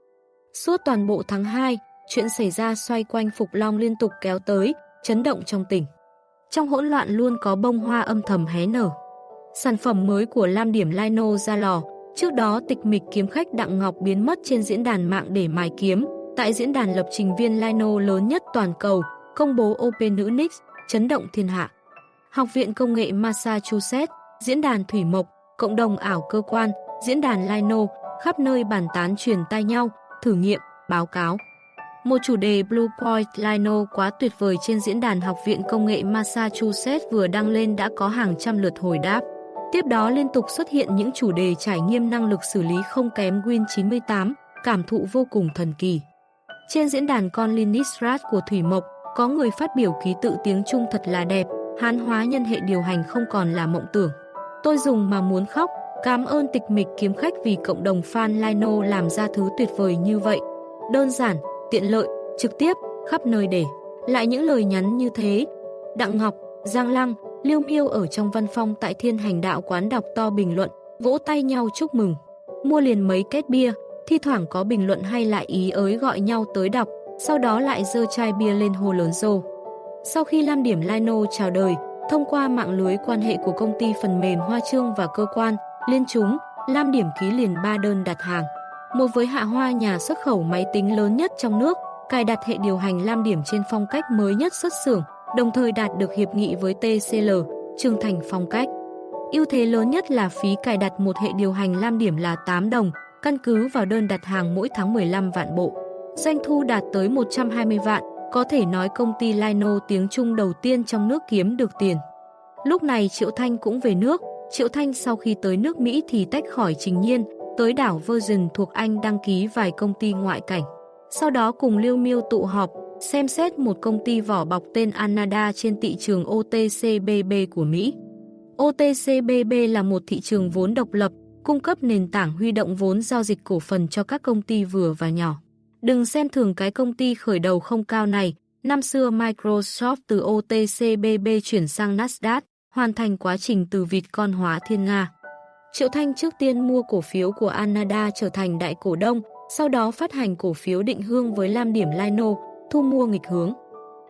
Suốt toàn bộ tháng 2, chuyện xảy ra xoay quanh Phục Long liên tục kéo tới, chấn động trong tỉnh. Trong hỗn loạn luôn có bông hoa âm thầm hé nở. Sản phẩm mới của Lam Điểm Lino ra lò, trước đó tịch mịch kiếm khách Đặng Ngọc biến mất trên diễn đàn mạng để mài kiếm, tại diễn đàn lập trình viên Lino lớn nhất toàn cầu, công bố Open nữ Nix, chấn động thiên hạ. Học viện Công nghệ Massachusetts, diễn đàn Thủy Mộc, cộng đồng ảo cơ quan, diễn đàn Lino, khắp nơi bàn tán truyền tai nhau, thử nghiệm, báo cáo. Một chủ đề Blue Point Lino quá tuyệt vời trên diễn đàn Học viện Công nghệ Massachusetts vừa đăng lên đã có hàng trăm lượt hồi đáp. Tiếp đó liên tục xuất hiện những chủ đề trải nghiệm năng lực xử lý không kém Win 98, cảm thụ vô cùng thần kỳ. Trên diễn đàn con Linistrat của Thủy Mộc, có người phát biểu ký tự tiếng Trung thật là đẹp, hán hóa nhân hệ điều hành không còn là mộng tưởng. Tôi dùng mà muốn khóc, cảm ơn tịch mịch kiếm khách vì cộng đồng fan Lino làm ra thứ tuyệt vời như vậy. Đơn giản, tiện lợi, trực tiếp, khắp nơi để. Lại những lời nhắn như thế. Đặng Ngọc, Giang Lăng, Liêu Miêu ở trong văn phòng tại Thiên Hành Đạo quán đọc to bình luận, vỗ tay nhau chúc mừng. Mua liền mấy két bia, thi thoảng có bình luận hay lại ý ới gọi nhau tới đọc, sau đó lại dơ chai bia lên hồ lớn rô. Sau khi Lam Điểm Lino chào đời, thông qua mạng lưới quan hệ của công ty phần mềm Hoa Trương và cơ quan, liên chúng, Lam Điểm ký liền ba đơn đặt hàng. Một với hạ hoa nhà xuất khẩu máy tính lớn nhất trong nước, cài đặt hệ điều hành Lam Điểm trên phong cách mới nhất xuất xưởng, đồng thời đạt được hiệp nghị với TCL, Trường Thành phong cách. Ưu thế lớn nhất là phí cài đặt một hệ điều hành Lam Điểm là 8 đồng, căn cứ vào đơn đặt hàng mỗi tháng 15 vạn bộ. Doanh thu đạt tới 120 vạn, có thể nói công ty Lino tiếng Trung đầu tiên trong nước kiếm được tiền. Lúc này Triệu Thanh cũng về nước, Triệu Thanh sau khi tới nước Mỹ thì tách khỏi Trình Nhiên, tới đảo Virgin thuộc Anh đăng ký vài công ty ngoại cảnh. Sau đó cùng Liêu Miêu tụ họp, xem xét một công ty vỏ bọc tên Anada trên thị trường OTCBB của Mỹ. OTCBB là một thị trường vốn độc lập, cung cấp nền tảng huy động vốn giao dịch cổ phần cho các công ty vừa và nhỏ. Đừng xem thường cái công ty khởi đầu không cao này, năm xưa Microsoft từ OTCBB chuyển sang Nasdaq, hoàn thành quá trình từ vịt con hóa thiên Nga. Triệu Thanh trước tiên mua cổ phiếu của Anada trở thành đại cổ đông, sau đó phát hành cổ phiếu định hương với Lam Điểm Lino, thu mua nghịch hướng.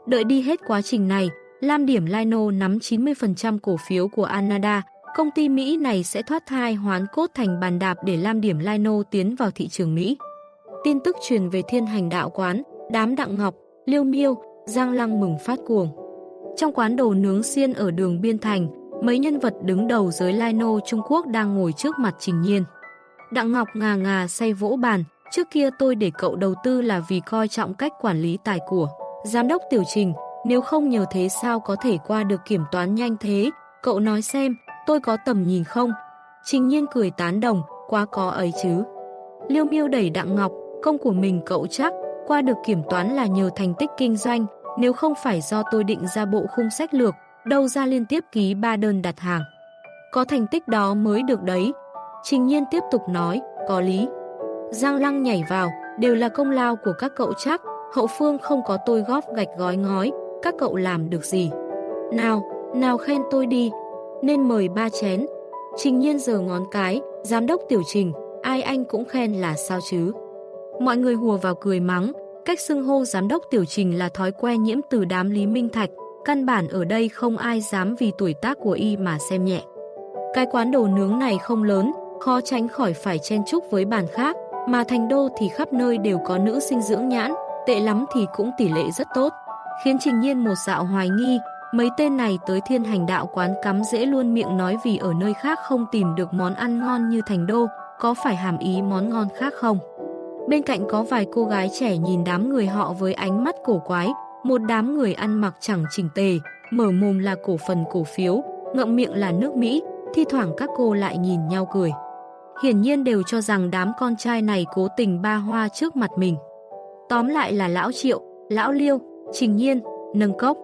Đợi đi hết quá trình này, Lam Điểm Lino nắm 90% cổ phiếu của Anada, công ty Mỹ này sẽ thoát thai hoán cốt thành bàn đạp để Lam Điểm Lino tiến vào thị trường Mỹ. Tin tức truyền về thiên hành đạo quán, đám đặng ngọc, liêu miêu, giang lăng mừng phát cuồng. Trong quán đồ nướng xiên ở đường Biên Thành, mấy nhân vật đứng đầu giới Lino Trung Quốc đang ngồi trước mặt Trình Nhiên. Đặng Ngọc ngà ngà say vỗ bàn, trước kia tôi để cậu đầu tư là vì coi trọng cách quản lý tài của. Giám đốc Tiểu Trình, nếu không nhờ thế sao có thể qua được kiểm toán nhanh thế, cậu nói xem, tôi có tầm nhìn không? Trình Nhiên cười tán đồng, quá có ấy chứ. Liêu Miêu đẩy Đặng Ngọc, công của mình cậu chắc, qua được kiểm toán là nhờ thành tích kinh doanh, nếu không phải do tôi định ra bộ khung sách lược, đâu ra liên tiếp ký ba đơn đặt hàng. Có thành tích đó mới được đấy. Trình nhiên tiếp tục nói, có lý. Giang lăng nhảy vào, đều là công lao của các cậu chắc, hậu phương không có tôi góp gạch gói ngói, các cậu làm được gì. Nào, nào khen tôi đi, nên mời ba chén. Trình nhiên giờ ngón cái, giám đốc tiểu trình, ai anh cũng khen là sao chứ. Mọi người hùa vào cười mắng, cách xưng hô giám đốc tiểu trình là thói quen nhiễm từ đám Lý Minh Thạch, căn bản ở đây không ai dám vì tuổi tác của y mà xem nhẹ. Cái quán đồ nướng này không lớn, khó tránh khỏi phải chen chúc với bàn khác, mà thành đô thì khắp nơi đều có nữ sinh dưỡng nhãn, tệ lắm thì cũng tỷ lệ rất tốt. Khiến Trình Nhiên một dạo hoài nghi, mấy tên này tới thiên hành đạo quán cắm dễ luôn miệng nói vì ở nơi khác không tìm được món ăn ngon như thành đô, có phải hàm ý món ngon khác không? Bên cạnh có vài cô gái trẻ nhìn đám người họ với ánh mắt cổ quái, một đám người ăn mặc chẳng chỉnh tề, mở mồm là cổ phần cổ phiếu, ngậm miệng là nước Mỹ, thi thoảng các cô lại nhìn nhau cười. Hiển nhiên đều cho rằng đám con trai này cố tình ba hoa trước mặt mình. Tóm lại là lão Triệu, lão Liêu, Trình Nhiên, nâng cốc.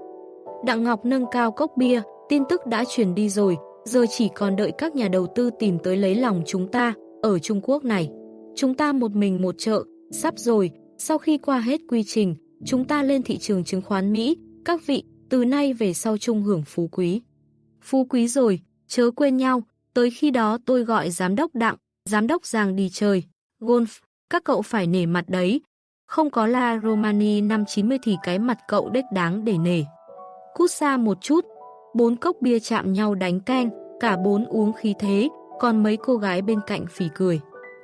Đặng Ngọc nâng cao cốc bia, tin tức đã truyền đi rồi, giờ chỉ còn đợi các nhà đầu tư tìm tới lấy lòng chúng ta ở Trung Quốc này. Chúng ta một mình một chợ, sắp rồi, sau khi qua hết quy trình, chúng ta lên thị trường chứng khoán Mỹ, các vị, từ nay về sau chung hưởng phú quý. Phú quý rồi, chớ quên nhau, tới khi đó tôi gọi giám đốc Đặng, giám đốc Giang đi chơi, golf, các cậu phải nể mặt đấy. Không có La Romani 590 thì cái mặt cậu đếch đáng để nể. Cút xa một chút, bốn cốc bia chạm nhau đánh keng, cả bốn uống khí thế, còn mấy cô gái bên cạnh phỉ cười.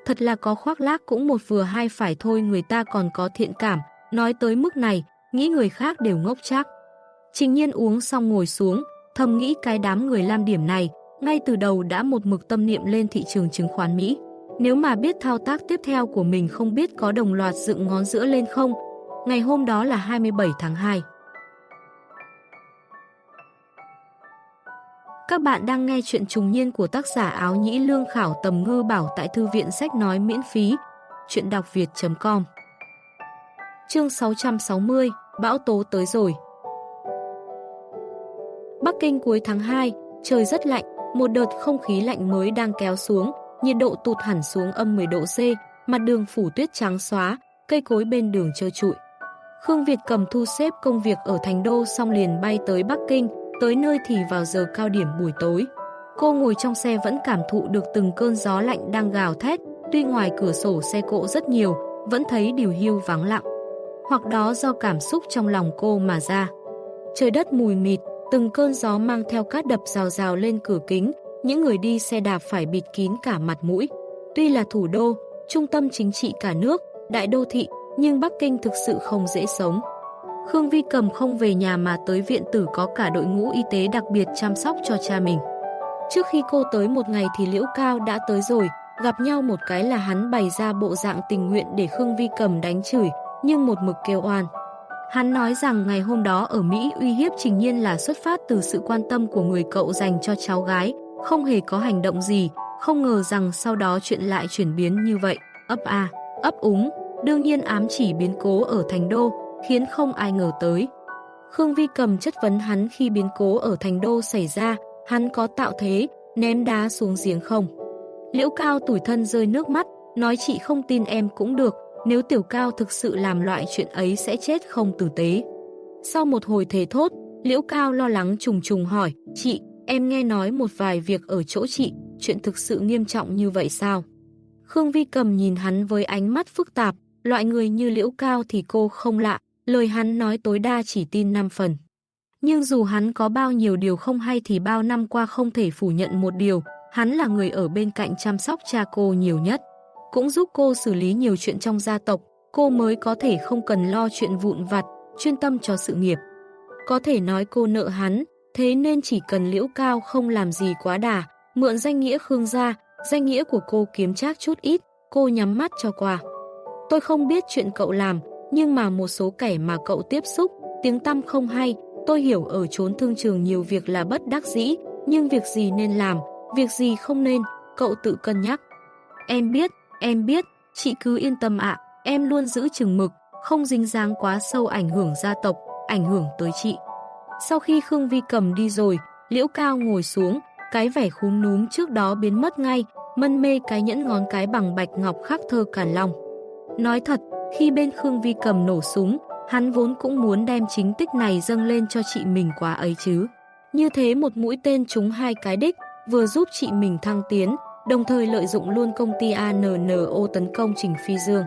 Thật là có khoác lác cũng một vừa hai phải thôi người ta còn có thiện cảm, nói tới mức này, nghĩ người khác đều ngốc chắc. Trình nhiên uống xong ngồi xuống, thầm nghĩ cái đám người lam điểm này, ngay từ đầu đã một mực tâm niệm lên thị trường chứng khoán Mỹ. Nếu mà biết thao tác tiếp theo của mình không biết có đồng loạt dựng ngón giữa lên không, ngày hôm đó là 27 tháng 2. Các bạn đang nghe chuyện trùng niên của tác giả áo nhĩ lương khảo tầm ngư bảo tại thư viện sách nói miễn phí. Chuyện đọc việt.com Chương 660 Bão tố tới rồi Bắc Kinh cuối tháng 2, trời rất lạnh, một đợt không khí lạnh mới đang kéo xuống, nhiệt độ tụt hẳn xuống âm 10 độ C, mặt đường phủ tuyết trắng xóa, cây cối bên đường trơ trụi. Khương Việt cầm thu xếp công việc ở Thành Đô xong liền bay tới Bắc Kinh, tới nơi thì vào giờ cao điểm buổi tối. Cô ngồi trong xe vẫn cảm thụ được từng cơn gió lạnh đang gào thét, tuy ngoài cửa sổ xe cộ rất nhiều, vẫn thấy điều hưu vắng lặng. Hoặc đó do cảm xúc trong lòng cô mà ra. Trời đất mùi mịt, từng cơn gió mang theo cát đập rào rào lên cửa kính, những người đi xe đạp phải bịt kín cả mặt mũi. Tuy là thủ đô, trung tâm chính trị cả nước, đại đô thị, nhưng Bắc Kinh thực sự không dễ sống. Khương Vi Cầm không về nhà mà tới viện tử có cả đội ngũ y tế đặc biệt chăm sóc cho cha mình. Trước khi cô tới một ngày thì Liễu Cao đã tới rồi, gặp nhau một cái là hắn bày ra bộ dạng tình nguyện để Khương Vi Cầm đánh chửi, nhưng một mực kêu oan. Hắn nói rằng ngày hôm đó ở Mỹ uy hiếp Trình Nhiên là xuất phát từ sự quan tâm của người cậu dành cho cháu gái, không hề có hành động gì, không ngờ rằng sau đó chuyện lại chuyển biến như vậy, ấp a, ấp úng, đương nhiên ám chỉ biến cố ở Thành Đô, khiến không ai ngờ tới. Khương Vi cầm chất vấn hắn khi biến cố ở Thành Đô xảy ra, hắn có tạo thế, ném đá xuống giếng không? Liễu Cao tủi thân rơi nước mắt, nói chị không tin em cũng được, nếu Tiểu Cao thực sự làm loại chuyện ấy sẽ chết không tử tế. Sau một hồi thề thốt, Liễu Cao lo lắng trùng trùng hỏi, chị, em nghe nói một vài việc ở chỗ chị, chuyện thực sự nghiêm trọng như vậy sao? Khương Vi cầm nhìn hắn với ánh mắt phức tạp, loại người như Liễu Cao thì cô không lạ, lời hắn nói tối đa chỉ tin 5 phần. Nhưng dù hắn có bao nhiêu điều không hay thì bao năm qua không thể phủ nhận một điều, hắn là người ở bên cạnh chăm sóc cha cô nhiều nhất. Cũng giúp cô xử lý nhiều chuyện trong gia tộc, cô mới có thể không cần lo chuyện vụn vặt, chuyên tâm cho sự nghiệp. Có thể nói cô nợ hắn, thế nên chỉ cần liễu cao không làm gì quá đà, mượn danh nghĩa Khương gia, danh nghĩa của cô kiếm chắc chút ít, cô nhắm mắt cho qua. Tôi không biết chuyện cậu làm, nhưng mà một số kẻ mà cậu tiếp xúc, tiếng tâm không hay, tôi hiểu ở chốn thương trường nhiều việc là bất đắc dĩ, nhưng việc gì nên làm, việc gì không nên, cậu tự cân nhắc. Em biết, em biết, chị cứ yên tâm ạ, em luôn giữ chừng mực, không dính dáng quá sâu ảnh hưởng gia tộc, ảnh hưởng tới chị. Sau khi Khương Vi cầm đi rồi, Liễu Cao ngồi xuống, cái vẻ khúm núm trước đó biến mất ngay, mân mê cái nhẫn ngón cái bằng bạch ngọc khắc thơ càn long. Nói thật, khi bên Khương Vi cầm nổ súng, hắn vốn cũng muốn đem chính tích này dâng lên cho chị mình quá ấy chứ. Như thế một mũi tên trúng hai cái đích, vừa giúp chị mình thăng tiến, đồng thời lợi dụng luôn công ty ANNO tấn công Trình Phi Dương.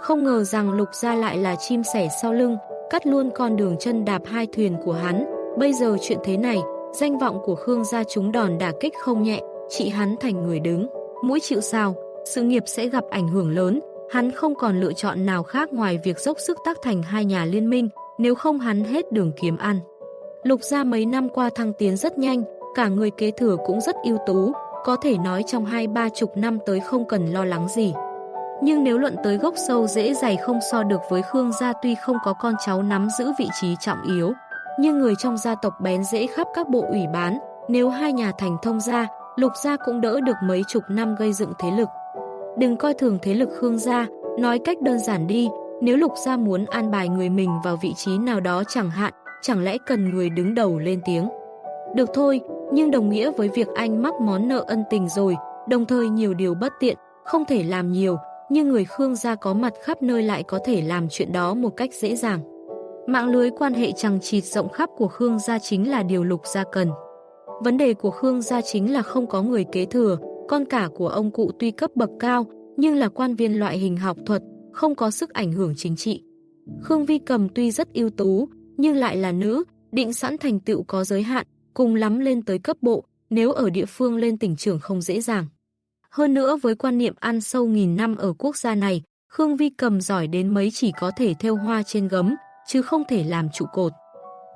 Không ngờ rằng Lục Gia lại là chim sẻ sau lưng, cắt luôn con đường chân đạp hai thuyền của hắn. Bây giờ chuyện thế này, danh vọng của Khương gia chúng đòn đả kích không nhẹ, chị hắn thành người đứng. Mũi chịu sao, sự nghiệp sẽ gặp ảnh hưởng lớn, hắn không còn lựa chọn nào khác ngoài việc dốc sức tác thành hai nhà liên minh, nếu không hắn hết đường kiếm ăn. Lục gia mấy năm qua thăng tiến rất nhanh, cả người kế thừa cũng rất ưu tú, có thể nói trong hai ba chục năm tới không cần lo lắng gì. Nhưng nếu luận tới gốc sâu dễ dày không so được với Khương gia tuy không có con cháu nắm giữ vị trí trọng yếu, nhưng người trong gia tộc bén dễ khắp các bộ ủy bán, nếu hai nhà thành thông gia, lục gia cũng đỡ được mấy chục năm gây dựng thế lực. Đừng coi thường thế lực Khương gia, nói cách đơn giản đi, nếu lục gia muốn an bài người mình vào vị trí nào đó chẳng hạn, chẳng lẽ cần người đứng đầu lên tiếng. Được thôi, nhưng đồng nghĩa với việc anh mắc món nợ ân tình rồi, đồng thời nhiều điều bất tiện, không thể làm nhiều, nhưng người Khương gia có mặt khắp nơi lại có thể làm chuyện đó một cách dễ dàng. Mạng lưới quan hệ chằng chịt rộng khắp của Khương gia chính là điều lục gia cần. Vấn đề của Khương gia chính là không có người kế thừa, con cả của ông cụ tuy cấp bậc cao, nhưng là quan viên loại hình học thuật, không có sức ảnh hưởng chính trị. Khương Vi Cầm tuy rất ưu tú, nhưng lại là nữ, định sẵn thành tựu có giới hạn, cùng lắm lên tới cấp bộ, nếu ở địa phương lên tỉnh trưởng không dễ dàng. Hơn nữa với quan niệm ăn sâu nghìn năm ở quốc gia này, Khương Vi Cầm giỏi đến mấy chỉ có thể theo hoa trên gấm, chứ không thể làm trụ cột.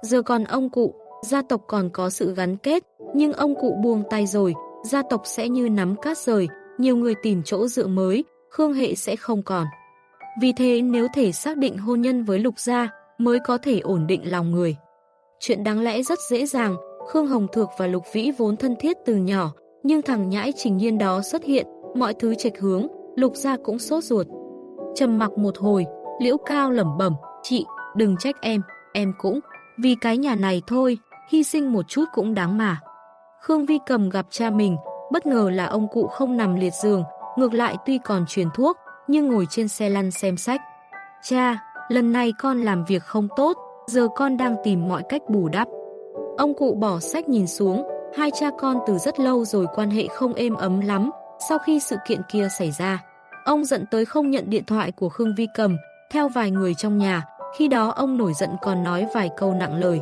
Giờ còn ông cụ, gia tộc còn có sự gắn kết, nhưng ông cụ buông tay rồi, gia tộc sẽ như nắm cát rời, nhiều người tìm chỗ dựa mới, Khương Hệ sẽ không còn. Vì thế nếu thể xác định hôn nhân với Lục Gia mới có thể ổn định lòng người. Chuyện đáng lẽ rất dễ dàng, Khương Hồng Thược và Lục Vĩ vốn thân thiết từ nhỏ, nhưng thằng nhãi trình nhiên đó xuất hiện, mọi thứ trạch hướng, Lục Gia cũng sốt ruột. trầm mặc một hồi, Liễu Cao lẩm bẩm, chị, đừng trách em, em cũng, vì cái nhà này thôi, hy sinh một chút cũng đáng mà. Khương Vi cầm gặp cha mình, bất ngờ là ông cụ không nằm liệt giường, ngược lại tuy còn truyền thuốc, nhưng ngồi trên xe lăn xem sách. Cha, lần này con làm việc không tốt, giờ con đang tìm mọi cách bù đắp. Ông cụ bỏ sách nhìn xuống, hai cha con từ rất lâu rồi quan hệ không êm ấm lắm, sau khi sự kiện kia xảy ra. Ông giận tới không nhận điện thoại của Khương Vi Cầm, theo vài người trong nhà, khi đó ông nổi giận còn nói vài câu nặng lời.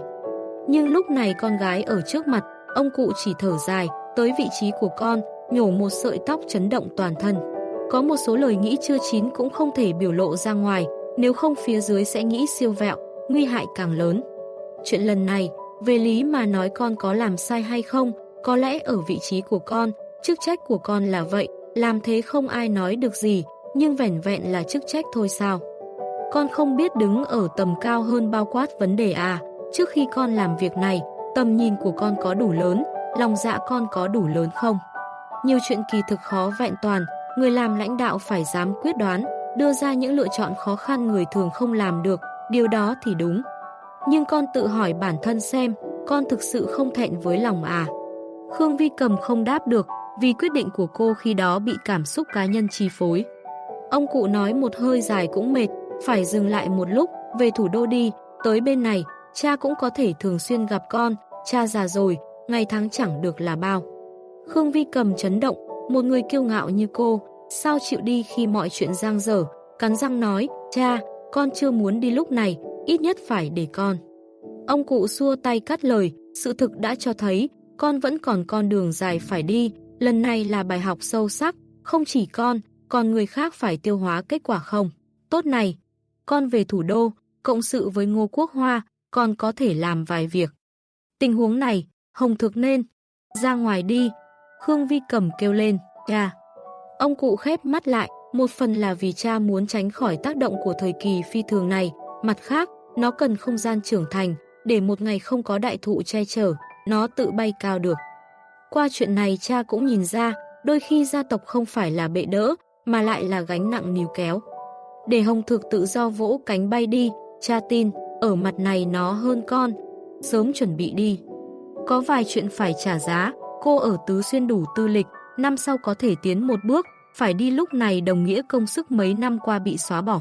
Nhưng lúc này con gái ở trước mặt, ông cụ chỉ thở dài, tới vị trí của con, nhổ một sợi tóc chấn động toàn thân. Có một số lời nghĩ chưa chín cũng không thể biểu lộ ra ngoài, nếu không phía dưới sẽ nghĩ siêu vẹo, nguy hại càng lớn. Chuyện lần này, về lý mà nói con có làm sai hay không, có lẽ ở vị trí của con, chức trách của con là vậy, làm thế không ai nói được gì, nhưng vẻn vẹn là chức trách thôi sao. Con không biết đứng ở tầm cao hơn bao quát vấn đề à, trước khi con làm việc này, tầm nhìn của con có đủ lớn, lòng dạ con có đủ lớn không? Nhiều chuyện kỳ thực khó vẹn toàn, người làm lãnh đạo phải dám quyết đoán, đưa ra những lựa chọn khó khăn người thường không làm được, điều đó thì đúng. Nhưng con tự hỏi bản thân xem, con thực sự không thẹn với lòng à? Khương Vi Cầm không đáp được, vì quyết định của cô khi đó bị cảm xúc cá nhân chi phối. Ông cụ nói một hơi dài cũng mệt, phải dừng lại một lúc, về thủ đô đi, tới bên này, cha cũng có thể thường xuyên gặp con, cha già rồi, ngày tháng chẳng được là bao. Khương Vi cầm chấn động, một người kiêu ngạo như cô, sao chịu đi khi mọi chuyện giang dở, cắn răng nói, cha, con chưa muốn đi lúc này, ít nhất phải để con. Ông cụ xua tay cắt lời, sự thực đã cho thấy, con vẫn còn con đường dài phải đi, lần này là bài học sâu sắc, không chỉ con, còn người khác phải tiêu hóa kết quả không. Tốt này, con về thủ đô, cộng sự với Ngô Quốc Hoa, còn có thể làm vài việc. Tình huống này, Hồng Thực nên, ra ngoài đi, Khương Vi cầm kêu lên, cha. Ông cụ khép mắt lại, một phần là vì cha muốn tránh khỏi tác động của thời kỳ phi thường này, mặt khác, nó cần không gian trưởng thành, để một ngày không có đại thụ che chở, nó tự bay cao được. Qua chuyện này cha cũng nhìn ra, đôi khi gia tộc không phải là bệ đỡ, mà lại là gánh nặng níu kéo. Để Hồng Thực tự do vỗ cánh bay đi, cha tin, ở mặt này nó hơn con, sớm chuẩn bị đi. Có vài chuyện phải trả giá, cô ở Tứ Xuyên đủ tư lịch, năm sau có thể tiến một bước, phải đi lúc này đồng nghĩa công sức mấy năm qua bị xóa bỏ.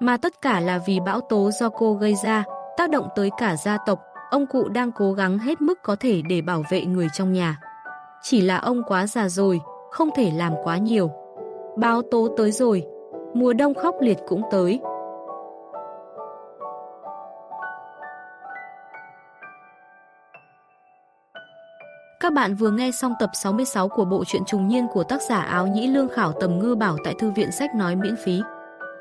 Mà tất cả là vì bão tố do cô gây ra, tác động tới cả gia tộc, ông cụ đang cố gắng hết mức có thể để bảo vệ người trong nhà. Chỉ là ông quá già rồi, không thể làm quá nhiều. Báo tố tới rồi, mùa đông khốc liệt cũng tới. Các bạn vừa nghe xong tập 66 của bộ truyện trùng niên của tác giả áo nhĩ lương khảo tầm ngư bảo tại thư viện sách nói miễn phí.